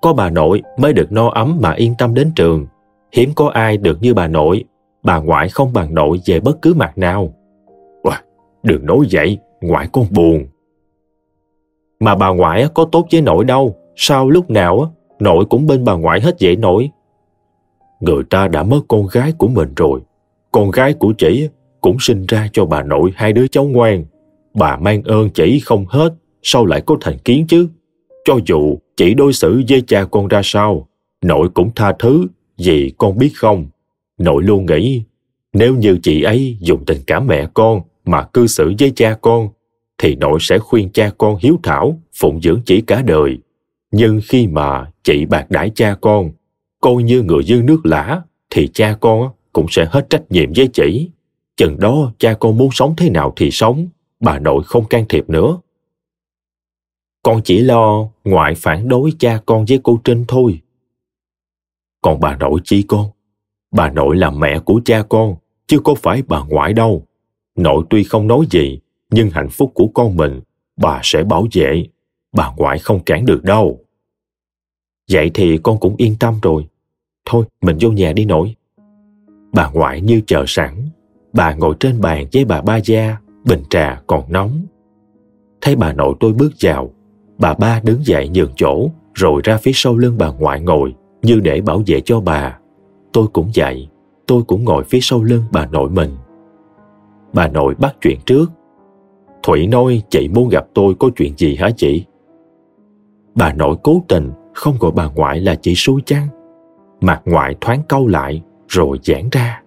Có bà nội mới được no ấm mà yên tâm đến trường. Hiếm có ai được như bà nội. Bà ngoại không bằng nội về bất cứ mặt nào. Đừng nói vậy ngoại con buồn. Mà bà ngoại có tốt với nội đâu sao lúc nào nội cũng bên bà ngoại hết dễ nổi. người ta đã mất con gái của mình rồi. Con gái của chị cũng sinh ra cho bà nội hai đứa cháu ngoan. Bà mang ơn chị không hết, sao lại có thành kiến chứ? Cho dù chị đối xử với cha con ra sao, nội cũng tha thứ vì con biết không? Nội luôn nghĩ, nếu như chị ấy dùng tình cảm mẹ con mà cư xử với cha con, thì nội sẽ khuyên cha con hiếu thảo, phụng dưỡng chỉ cả đời nhưng khi mà chị bạc đãi cha con, coi như người dư nước lã, thì cha con cũng sẽ hết trách nhiệm với chị. Chừng đó cha con muốn sống thế nào thì sống, bà nội không can thiệp nữa. Con chỉ lo ngoại phản đối cha con với cô trinh thôi. Còn bà nội chi con? Bà nội là mẹ của cha con, chứ có phải bà ngoại đâu. Nội tuy không nói gì, nhưng hạnh phúc của con mình, bà sẽ bảo vệ. Bà ngoại không cản được đâu vậy thì con cũng yên tâm rồi. Thôi, mình vô nhà đi nội bà ngoại như chờ sẵn. Bà ngồi trên bàn với bà ba gia, bình trà còn nóng. Thấy bà nội tôi bước vào, bà ba đứng dậy nhường chỗ, rồi ra phía sau lưng bà ngoại ngồi, như để bảo vệ cho bà. Tôi cũng vậy, tôi cũng ngồi phía sau lưng bà nội mình. Bà nội bắt chuyện trước. Thủy nói, chị muốn gặp tôi có chuyện gì hả chị? Bà nội cố tình không gọi bà ngoại là chị xui chăng mặt ngoại thoáng câu lại rồi giãn ra.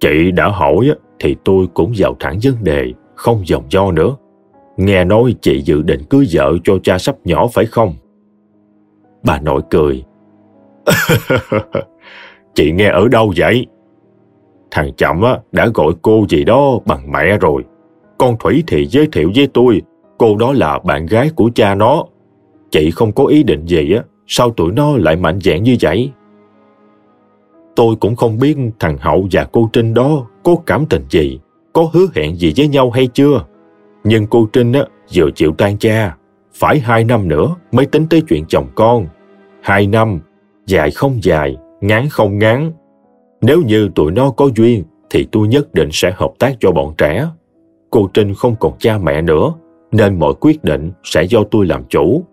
Chị đã hỏi thì tôi cũng vào thẳng vấn đề không vòng do nữa. Nghe nói chị dự định cưới vợ cho cha sắp nhỏ phải không? Bà nội cười. <laughs> chị nghe ở đâu vậy? Thằng chậm á, đã gọi cô gì đó bằng mẹ rồi. Con thủy thì giới thiệu với tôi cô đó là bạn gái của cha nó chị không có ý định gì á, sao tụi nó lại mạnh dạn như vậy? Tôi cũng không biết thằng hậu và cô trinh đó có cảm tình gì, có hứa hẹn gì với nhau hay chưa. Nhưng cô trinh á, vừa chịu tan cha, phải hai năm nữa mới tính tới chuyện chồng con. Hai năm, dài không dài ngắn không ngắn nếu như tụi nó có duyên, thì tôi nhất định sẽ hợp tác cho bọn trẻ. Cô trinh không còn cha mẹ nữa, nên mọi quyết định sẽ do tôi làm chủ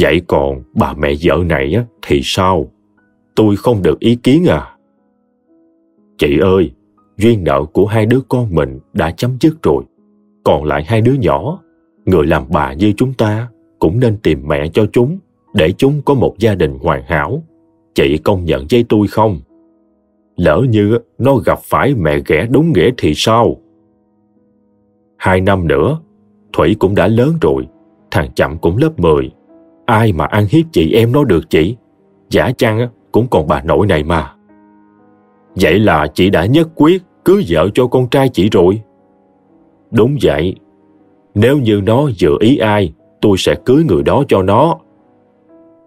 vậy còn bà mẹ vợ này á, thì sao? Tôi không được ý kiến à. Chị ơi duyên nợ của hai đứa con mình đã chấm dứt rồi. Còn lại hai đứa nhỏ người làm bà như chúng ta cũng nên tìm mẹ cho chúng để chúng có một gia đình hoàn hảo. Chị công nhận với tôi không? Lỡ như nó gặp phải mẹ ghẻ đúng nghĩa thì sao? Hai năm nữa thủy cũng đã lớn rồi thằng chậm cũng lớp 10 ai mà ăn hiếp chị em nó được chị? Giả chăng cũng còn bà nội này mà. Vậy là chị đã nhất quyết cưới vợ cho con trai chị rồi. Đúng vậy. Nếu như nó dự ý ai, tôi sẽ cưới người đó cho nó.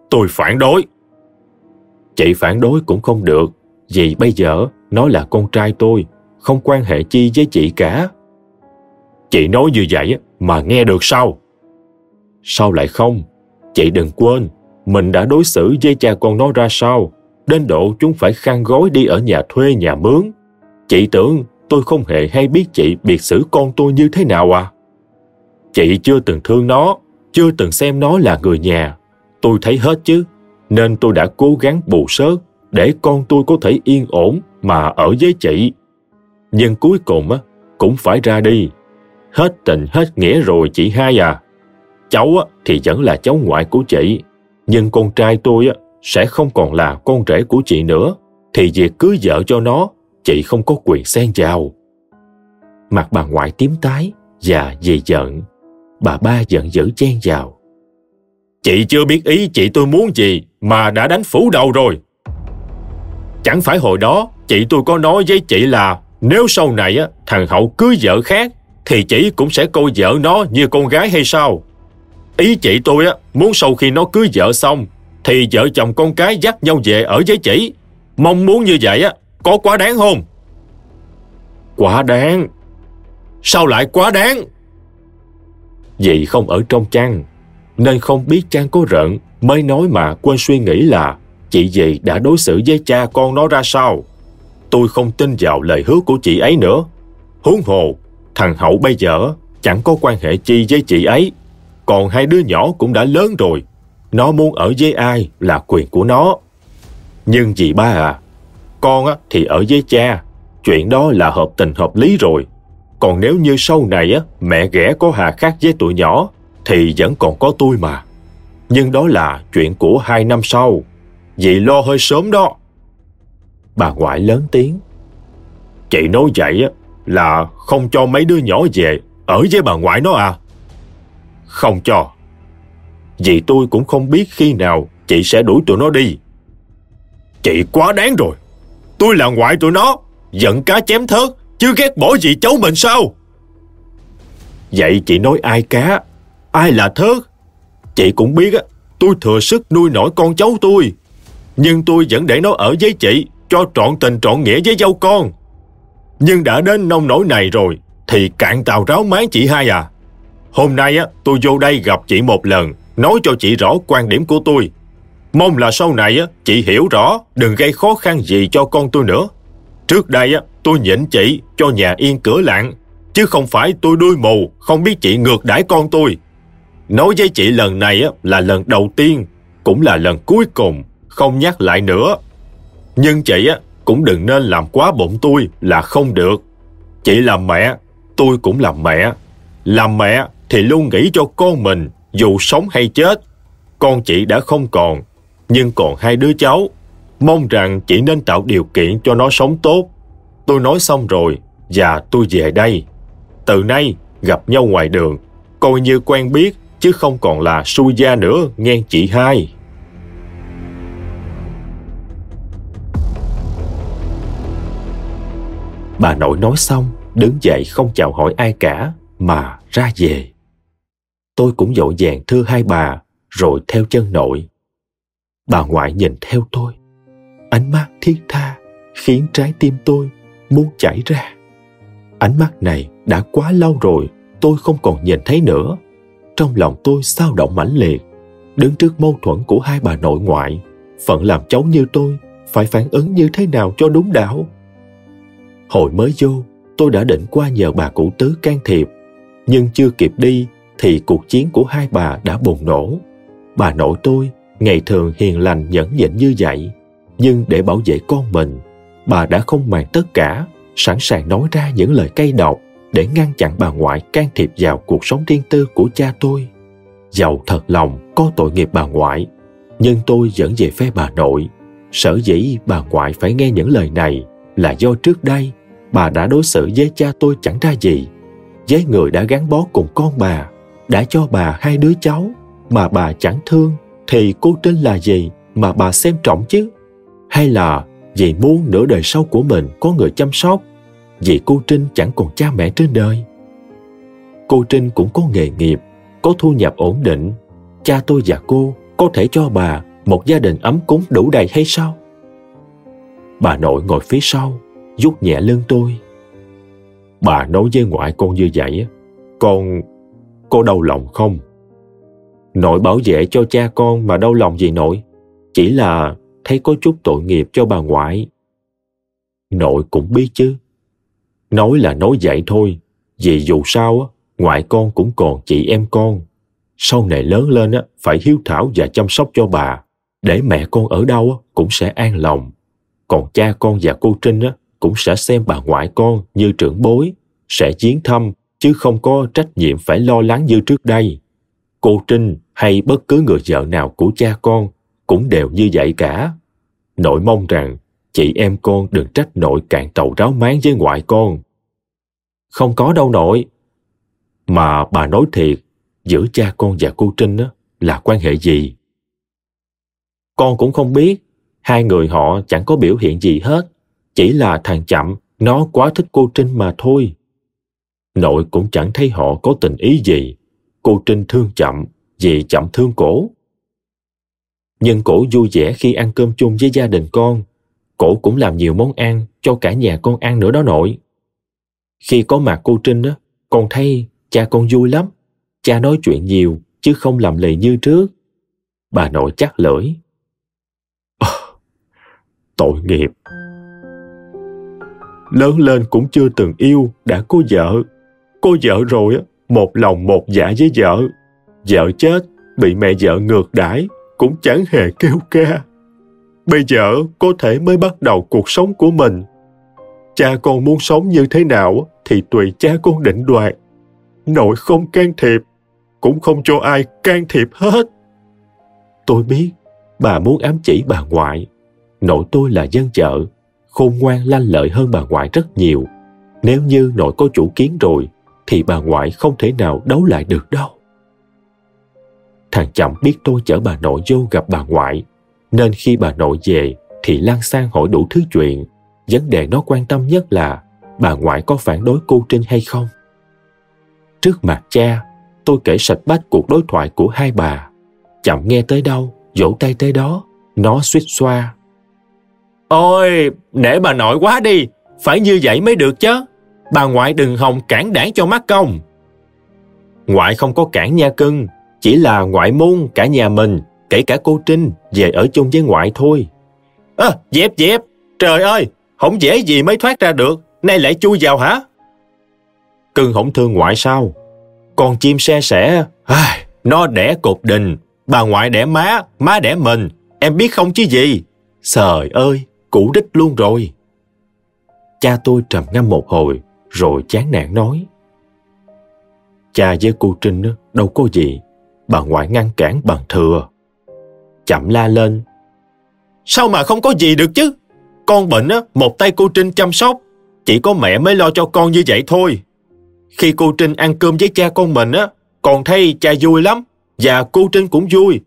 Tôi phản đối. Chị phản đối cũng không được, vì bây giờ nó là con trai tôi, không quan hệ chi với chị cả. Chị nói như vậy mà nghe được sao? Sao lại không? Chị đừng quên, mình đã đối xử với cha con nó ra sao. Đến độ chúng phải khăn gói đi ở nhà thuê nhà mướn. Chị tưởng tôi không hề hay biết chị biệt xử con tôi như thế nào à? Chị chưa từng thương nó, chưa từng xem nó là người nhà. Tôi thấy hết chứ, nên tôi đã cố gắng bù sớt để con tôi có thể yên ổn mà ở với chị. Nhưng cuối cùng á, cũng phải ra đi. Hết tình hết nghĩa rồi chị hai à cháu thì vẫn là cháu ngoại của chị. Nhưng con trai tôi sẽ không còn là con rể của chị nữa. Thì việc cưới vợ cho nó, chị không có quyền xen vào. Mặt bà ngoại tím tái và vì giận. Bà ba giận dữ chen vào. Chị chưa biết ý chị tôi muốn gì, mà đã đánh phủ đầu rồi. Chẳng phải hồi đó, chị tôi có nói với chị là nếu sau này á, thằng hậu cưới vợ khác, thì chị cũng sẽ coi vợ nó như con gái hay sao? Ý chị tôi á, muốn sau khi nó cưới vợ xong, thì vợ chồng con cái dắt nhau về ở với chị. Mong muốn như vậy á, có quá đáng không? Quá đáng. Sao lại quá đáng? Vì không ở trong chăn nên không biết chăn có rợn, mới nói mà quên suy nghĩ là chị dì đã đối xử với cha con nó ra sao. Tôi không tin vào lời hứa của chị ấy nữa. Huống hồ, thằng hậu bây giờ chẳng có quan hệ chi với chị ấy còn hai đứa nhỏ cũng đã lớn rồi. Nó muốn ở với ai là quyền của nó. Nhưng dì ba à con á, thì ở với cha. Chuyện đó là hợp tình hợp lý rồi. Còn nếu như sau này á, mẹ ghẻ có hà khắc với tụi nhỏ thì vẫn còn có tôi mà. Nhưng đó là chuyện của hai năm sau. Dì lo hơi sớm đó. Bà ngoại lớn tiếng. Chị nói vậy á, là không cho mấy đứa nhỏ về ở với bà ngoại nó à không cho vì tôi cũng không biết khi nào chị sẽ đuổi tụi nó đi chị quá đáng rồi tôi là ngoại tụi nó giận cá chém thớt, chứ ghét bỏ gì cháu mình sao? Vậy chị nói ai cá, ai là thớt? Chị cũng biết á, tôi thừa sức nuôi nổi con cháu tôi. Nhưng tôi vẫn để nó ở với chị, cho trọn tình trọn nghĩa với dâu con. Nhưng đã đến nông nổi này rồi, thì cạn tàu ráo máng chị hai à. Hôm nay á, tôi vô đây gặp chị một lần, nói cho chị rõ quan điểm của tôi. Mong là sau này á, chị hiểu rõ, đừng gây khó khăn gì cho con tôi nữa. Trước đây á, tôi nhịn chị cho nhà yên cửa lặng, chứ không phải tôi đuôi mù, không biết chị ngược đãi con tôi. Nói với chị lần này á, là lần đầu tiên, cũng là lần cuối cùng, không nhắc lại nữa. Nhưng chị á, cũng đừng nên làm quá bụng tôi là không được. Chị là mẹ, tôi cũng là mẹ. Làm mẹ thì luôn nghĩ cho con mình, dù sống hay chết. Con chị đã không còn, nhưng còn hai đứa cháu. Mong rằng chị nên tạo điều kiện cho nó sống tốt. Tôi nói xong rồi, và tôi về đây. Từ nay, gặp nhau ngoài đường, coi như quen biết, chứ không còn là xui gia nữa, nghe chị hai. Bà nội nói xong, đứng dậy không chào hỏi ai cả, mà ra về. Tôi cũng dội vàng thưa hai bà, rồi theo chân nội. Bà ngoại nhìn theo tôi. Ánh mắt thiết tha khiến trái tim tôi muốn chảy ra. Ánh mắt này đã quá lâu rồi, tôi không còn nhìn thấy nữa. Trong lòng tôi sao động mãnh liệt, đứng trước mâu thuẫn của hai bà nội ngoại, phận làm cháu như tôi phải phản ứng như thế nào cho đúng đảo. Hồi mới vô, tôi đã định qua nhờ bà cụ tứ can thiệp, nhưng chưa kịp đi thì cuộc chiến của hai bà đã bùng nổ. Bà nội tôi ngày thường hiền lành nhẫn nhịn như vậy, nhưng để bảo vệ con mình, bà đã không màng tất cả, sẵn sàng nói ra những lời cay độc để ngăn chặn bà ngoại can thiệp vào cuộc sống riêng tư của cha tôi. Giàu thật lòng có tội nghiệp bà ngoại, nhưng tôi vẫn về phe bà nội. Sở dĩ bà ngoại phải nghe những lời này là do trước đây bà đã đối xử với cha tôi chẳng ra gì. Với người đã gắn bó cùng con bà, đã cho bà hai đứa cháu mà bà chẳng thương thì cô Trinh là gì mà bà xem trọng chứ? Hay là vì muốn nửa đời sau của mình có người chăm sóc vì cô Trinh chẳng còn cha mẹ trên đời? Cô Trinh cũng có nghề nghiệp, có thu nhập ổn định. Cha tôi và cô có thể cho bà một gia đình ấm cúng đủ đầy hay sao? Bà nội ngồi phía sau, vuốt nhẹ lưng tôi. Bà nói với ngoại con như vậy, con cô đau lòng không? Nội bảo vệ cho cha con mà đau lòng gì nội? Chỉ là thấy có chút tội nghiệp cho bà ngoại. Nội cũng biết chứ. Nói là nói vậy thôi, vì dù sao ngoại con cũng còn chị em con. Sau này lớn lên phải hiếu thảo và chăm sóc cho bà, để mẹ con ở đâu cũng sẽ an lòng. Còn cha con và cô Trinh cũng sẽ xem bà ngoại con như trưởng bối, sẽ chiến thăm chứ không có trách nhiệm phải lo lắng như trước đây. Cô Trinh hay bất cứ người vợ nào của cha con cũng đều như vậy cả. Nội mong rằng chị em con đừng trách nội cạn tàu ráo máng với ngoại con. Không có đâu nội. Mà bà nói thiệt, giữa cha con và cô Trinh á, là quan hệ gì? Con cũng không biết, hai người họ chẳng có biểu hiện gì hết. Chỉ là thằng Chậm, nó quá thích cô Trinh mà thôi. Nội cũng chẳng thấy họ có tình ý gì. Cô Trinh thương Chậm, dì Chậm thương cổ. Nhưng cổ vui vẻ khi ăn cơm chung với gia đình con. Cổ cũng làm nhiều món ăn cho cả nhà con ăn nữa đó nội. Khi có mặt cô Trinh á, con thấy cha con vui lắm. Cha nói chuyện nhiều chứ không làm lì như trước. Bà nội chắc lưỡi. Tội nghiệp lớn lên cũng chưa từng yêu đã có vợ cô vợ rồi một lòng một dạ với vợ. Vợ chết bị mẹ vợ ngược đãi cũng chẳng hề kêu ca. Bây giờ có thể mới bắt đầu cuộc sống của mình. Cha con muốn sống như thế nào thì tùy cha con định đoạt. Nội không can thiệp cũng không cho ai can thiệp hết. Tôi biết bà muốn ám chỉ bà ngoại. Nội tôi là dân chợ khôn ngoan lanh lợi hơn bà ngoại rất nhiều. Nếu như nội có chủ kiến rồi, thì bà ngoại không thể nào đấu lại được đâu. Thằng chậm biết tôi chở bà nội vô gặp bà ngoại, nên khi bà nội về thì lan sang hỏi đủ thứ chuyện. vấn đề nó quan tâm nhất là bà ngoại có phản đối cô Trinh hay không. Trước mặt cha, tôi kể sạch bách cuộc đối thoại của hai bà. Chậm nghe tới đâu, vỗ tay tới đó, nó suýt xoa. Ôi, nể bà nội quá đi, phải như vậy mới được chứ. Bà ngoại đừng hòng cản đảng cho mắt công. Ngoại không có cản nha cưng, chỉ là ngoại môn cả nhà mình, kể cả cô Trinh, về ở chung với ngoại thôi. Ơ, à, dẹp dẹp, trời ơi, không dễ gì mới thoát ra được, nay lại chui vào hả? Cưng không thương ngoại sao? Con chim xe sẻ, ai, nó đẻ cột đình, bà ngoại đẻ má, má đẻ mình, em biết không chứ gì? Trời ơi, cũ đích luôn rồi. Cha tôi trầm ngâm một hồi, rồi chán nản nói. Cha với cô Trinh đâu có gì, bà ngoại ngăn cản bằng thừa. Chậm la lên. Sao mà không có gì được chứ? Con bệnh á, một tay cô Trinh chăm sóc, chỉ có mẹ mới lo cho con như vậy thôi. Khi cô Trinh ăn cơm với cha con mình á, còn thấy cha vui lắm, và cô Trinh cũng vui.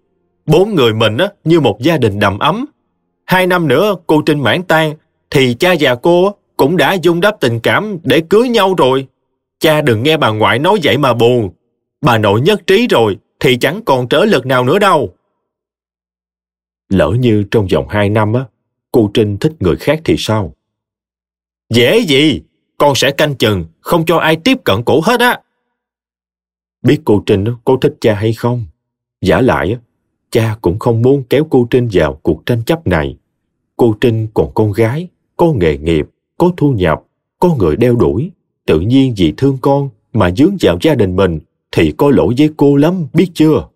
Bốn người mình á, như một gia đình đầm ấm. Hai năm nữa cô Trinh mãn tan, thì cha và cô cũng đã dung đắp tình cảm để cưới nhau rồi. Cha đừng nghe bà ngoại nói vậy mà buồn. Bà nội nhất trí rồi thì chẳng còn trở lực nào nữa đâu. Lỡ như trong vòng hai năm á, cô Trinh thích người khác thì sao? Dễ gì, con sẽ canh chừng, không cho ai tiếp cận cổ hết á. Biết cô Trinh có thích cha hay không? Giả lại, cha cũng không muốn kéo cô Trinh vào cuộc tranh chấp này. Cô Trinh còn con gái, có nghề nghiệp, có thu nhập, có người đeo đuổi. Tự nhiên vì thương con mà dướng vào gia đình mình thì có lỗi với cô lắm, biết chưa?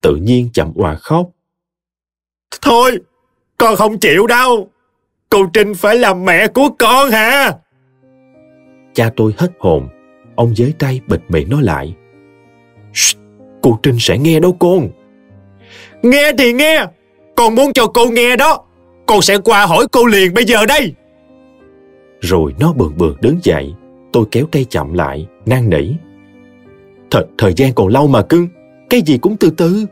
Tự nhiên chậm hòa khóc. Thôi, con không chịu đâu. Cô Trinh phải làm mẹ của con hả? Cha tôi hết hồn. Ông giới tay bịt miệng nó lại. Cô Trinh sẽ nghe đâu con. Nghe thì nghe. Con muốn cho cô nghe đó. Con sẽ qua hỏi cô liền bây giờ đây. Rồi nó bường bường đứng dậy. Tôi kéo tay chậm lại, năn nỉ. Thật thời gian còn lâu mà cưng. Cái gì cũng từ từ.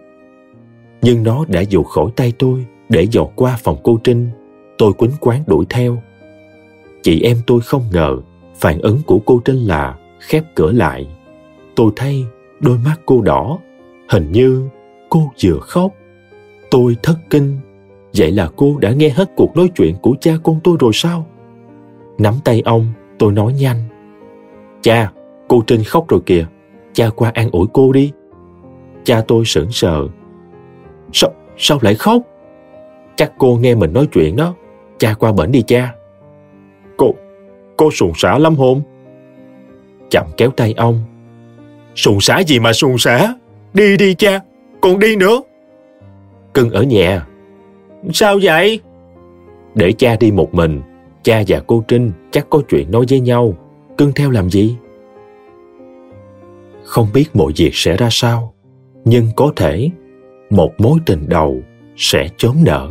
Nhưng nó đã dụ khỏi tay tôi để dò qua phòng cô Trinh. Tôi quýnh quán đuổi theo. Chị em tôi không ngờ phản ứng của cô Trinh là khép cửa lại. Tôi thấy đôi mắt cô đỏ, hình như cô vừa khóc. Tôi thất kinh, vậy là cô đã nghe hết cuộc nói chuyện của cha con tôi rồi sao? Nắm tay ông, tôi nói nhanh. Cha, cô Trinh khóc rồi kìa, cha qua an ủi cô đi. Cha tôi sững sờ. Sao, sao lại khóc? Chắc cô nghe mình nói chuyện đó, cha qua bển đi cha. Cô, cô sùn sả lắm hôn. Chậm kéo tay ông. Sùn sả gì mà sùn sả? Đi đi cha, còn đi nữa. Cưng ở nhà. Sao vậy? Để cha đi một mình, cha và cô Trinh chắc có chuyện nói với nhau. Cưng theo làm gì? Không biết mọi việc sẽ ra sao, nhưng có thể một mối tình đầu sẽ chớm nở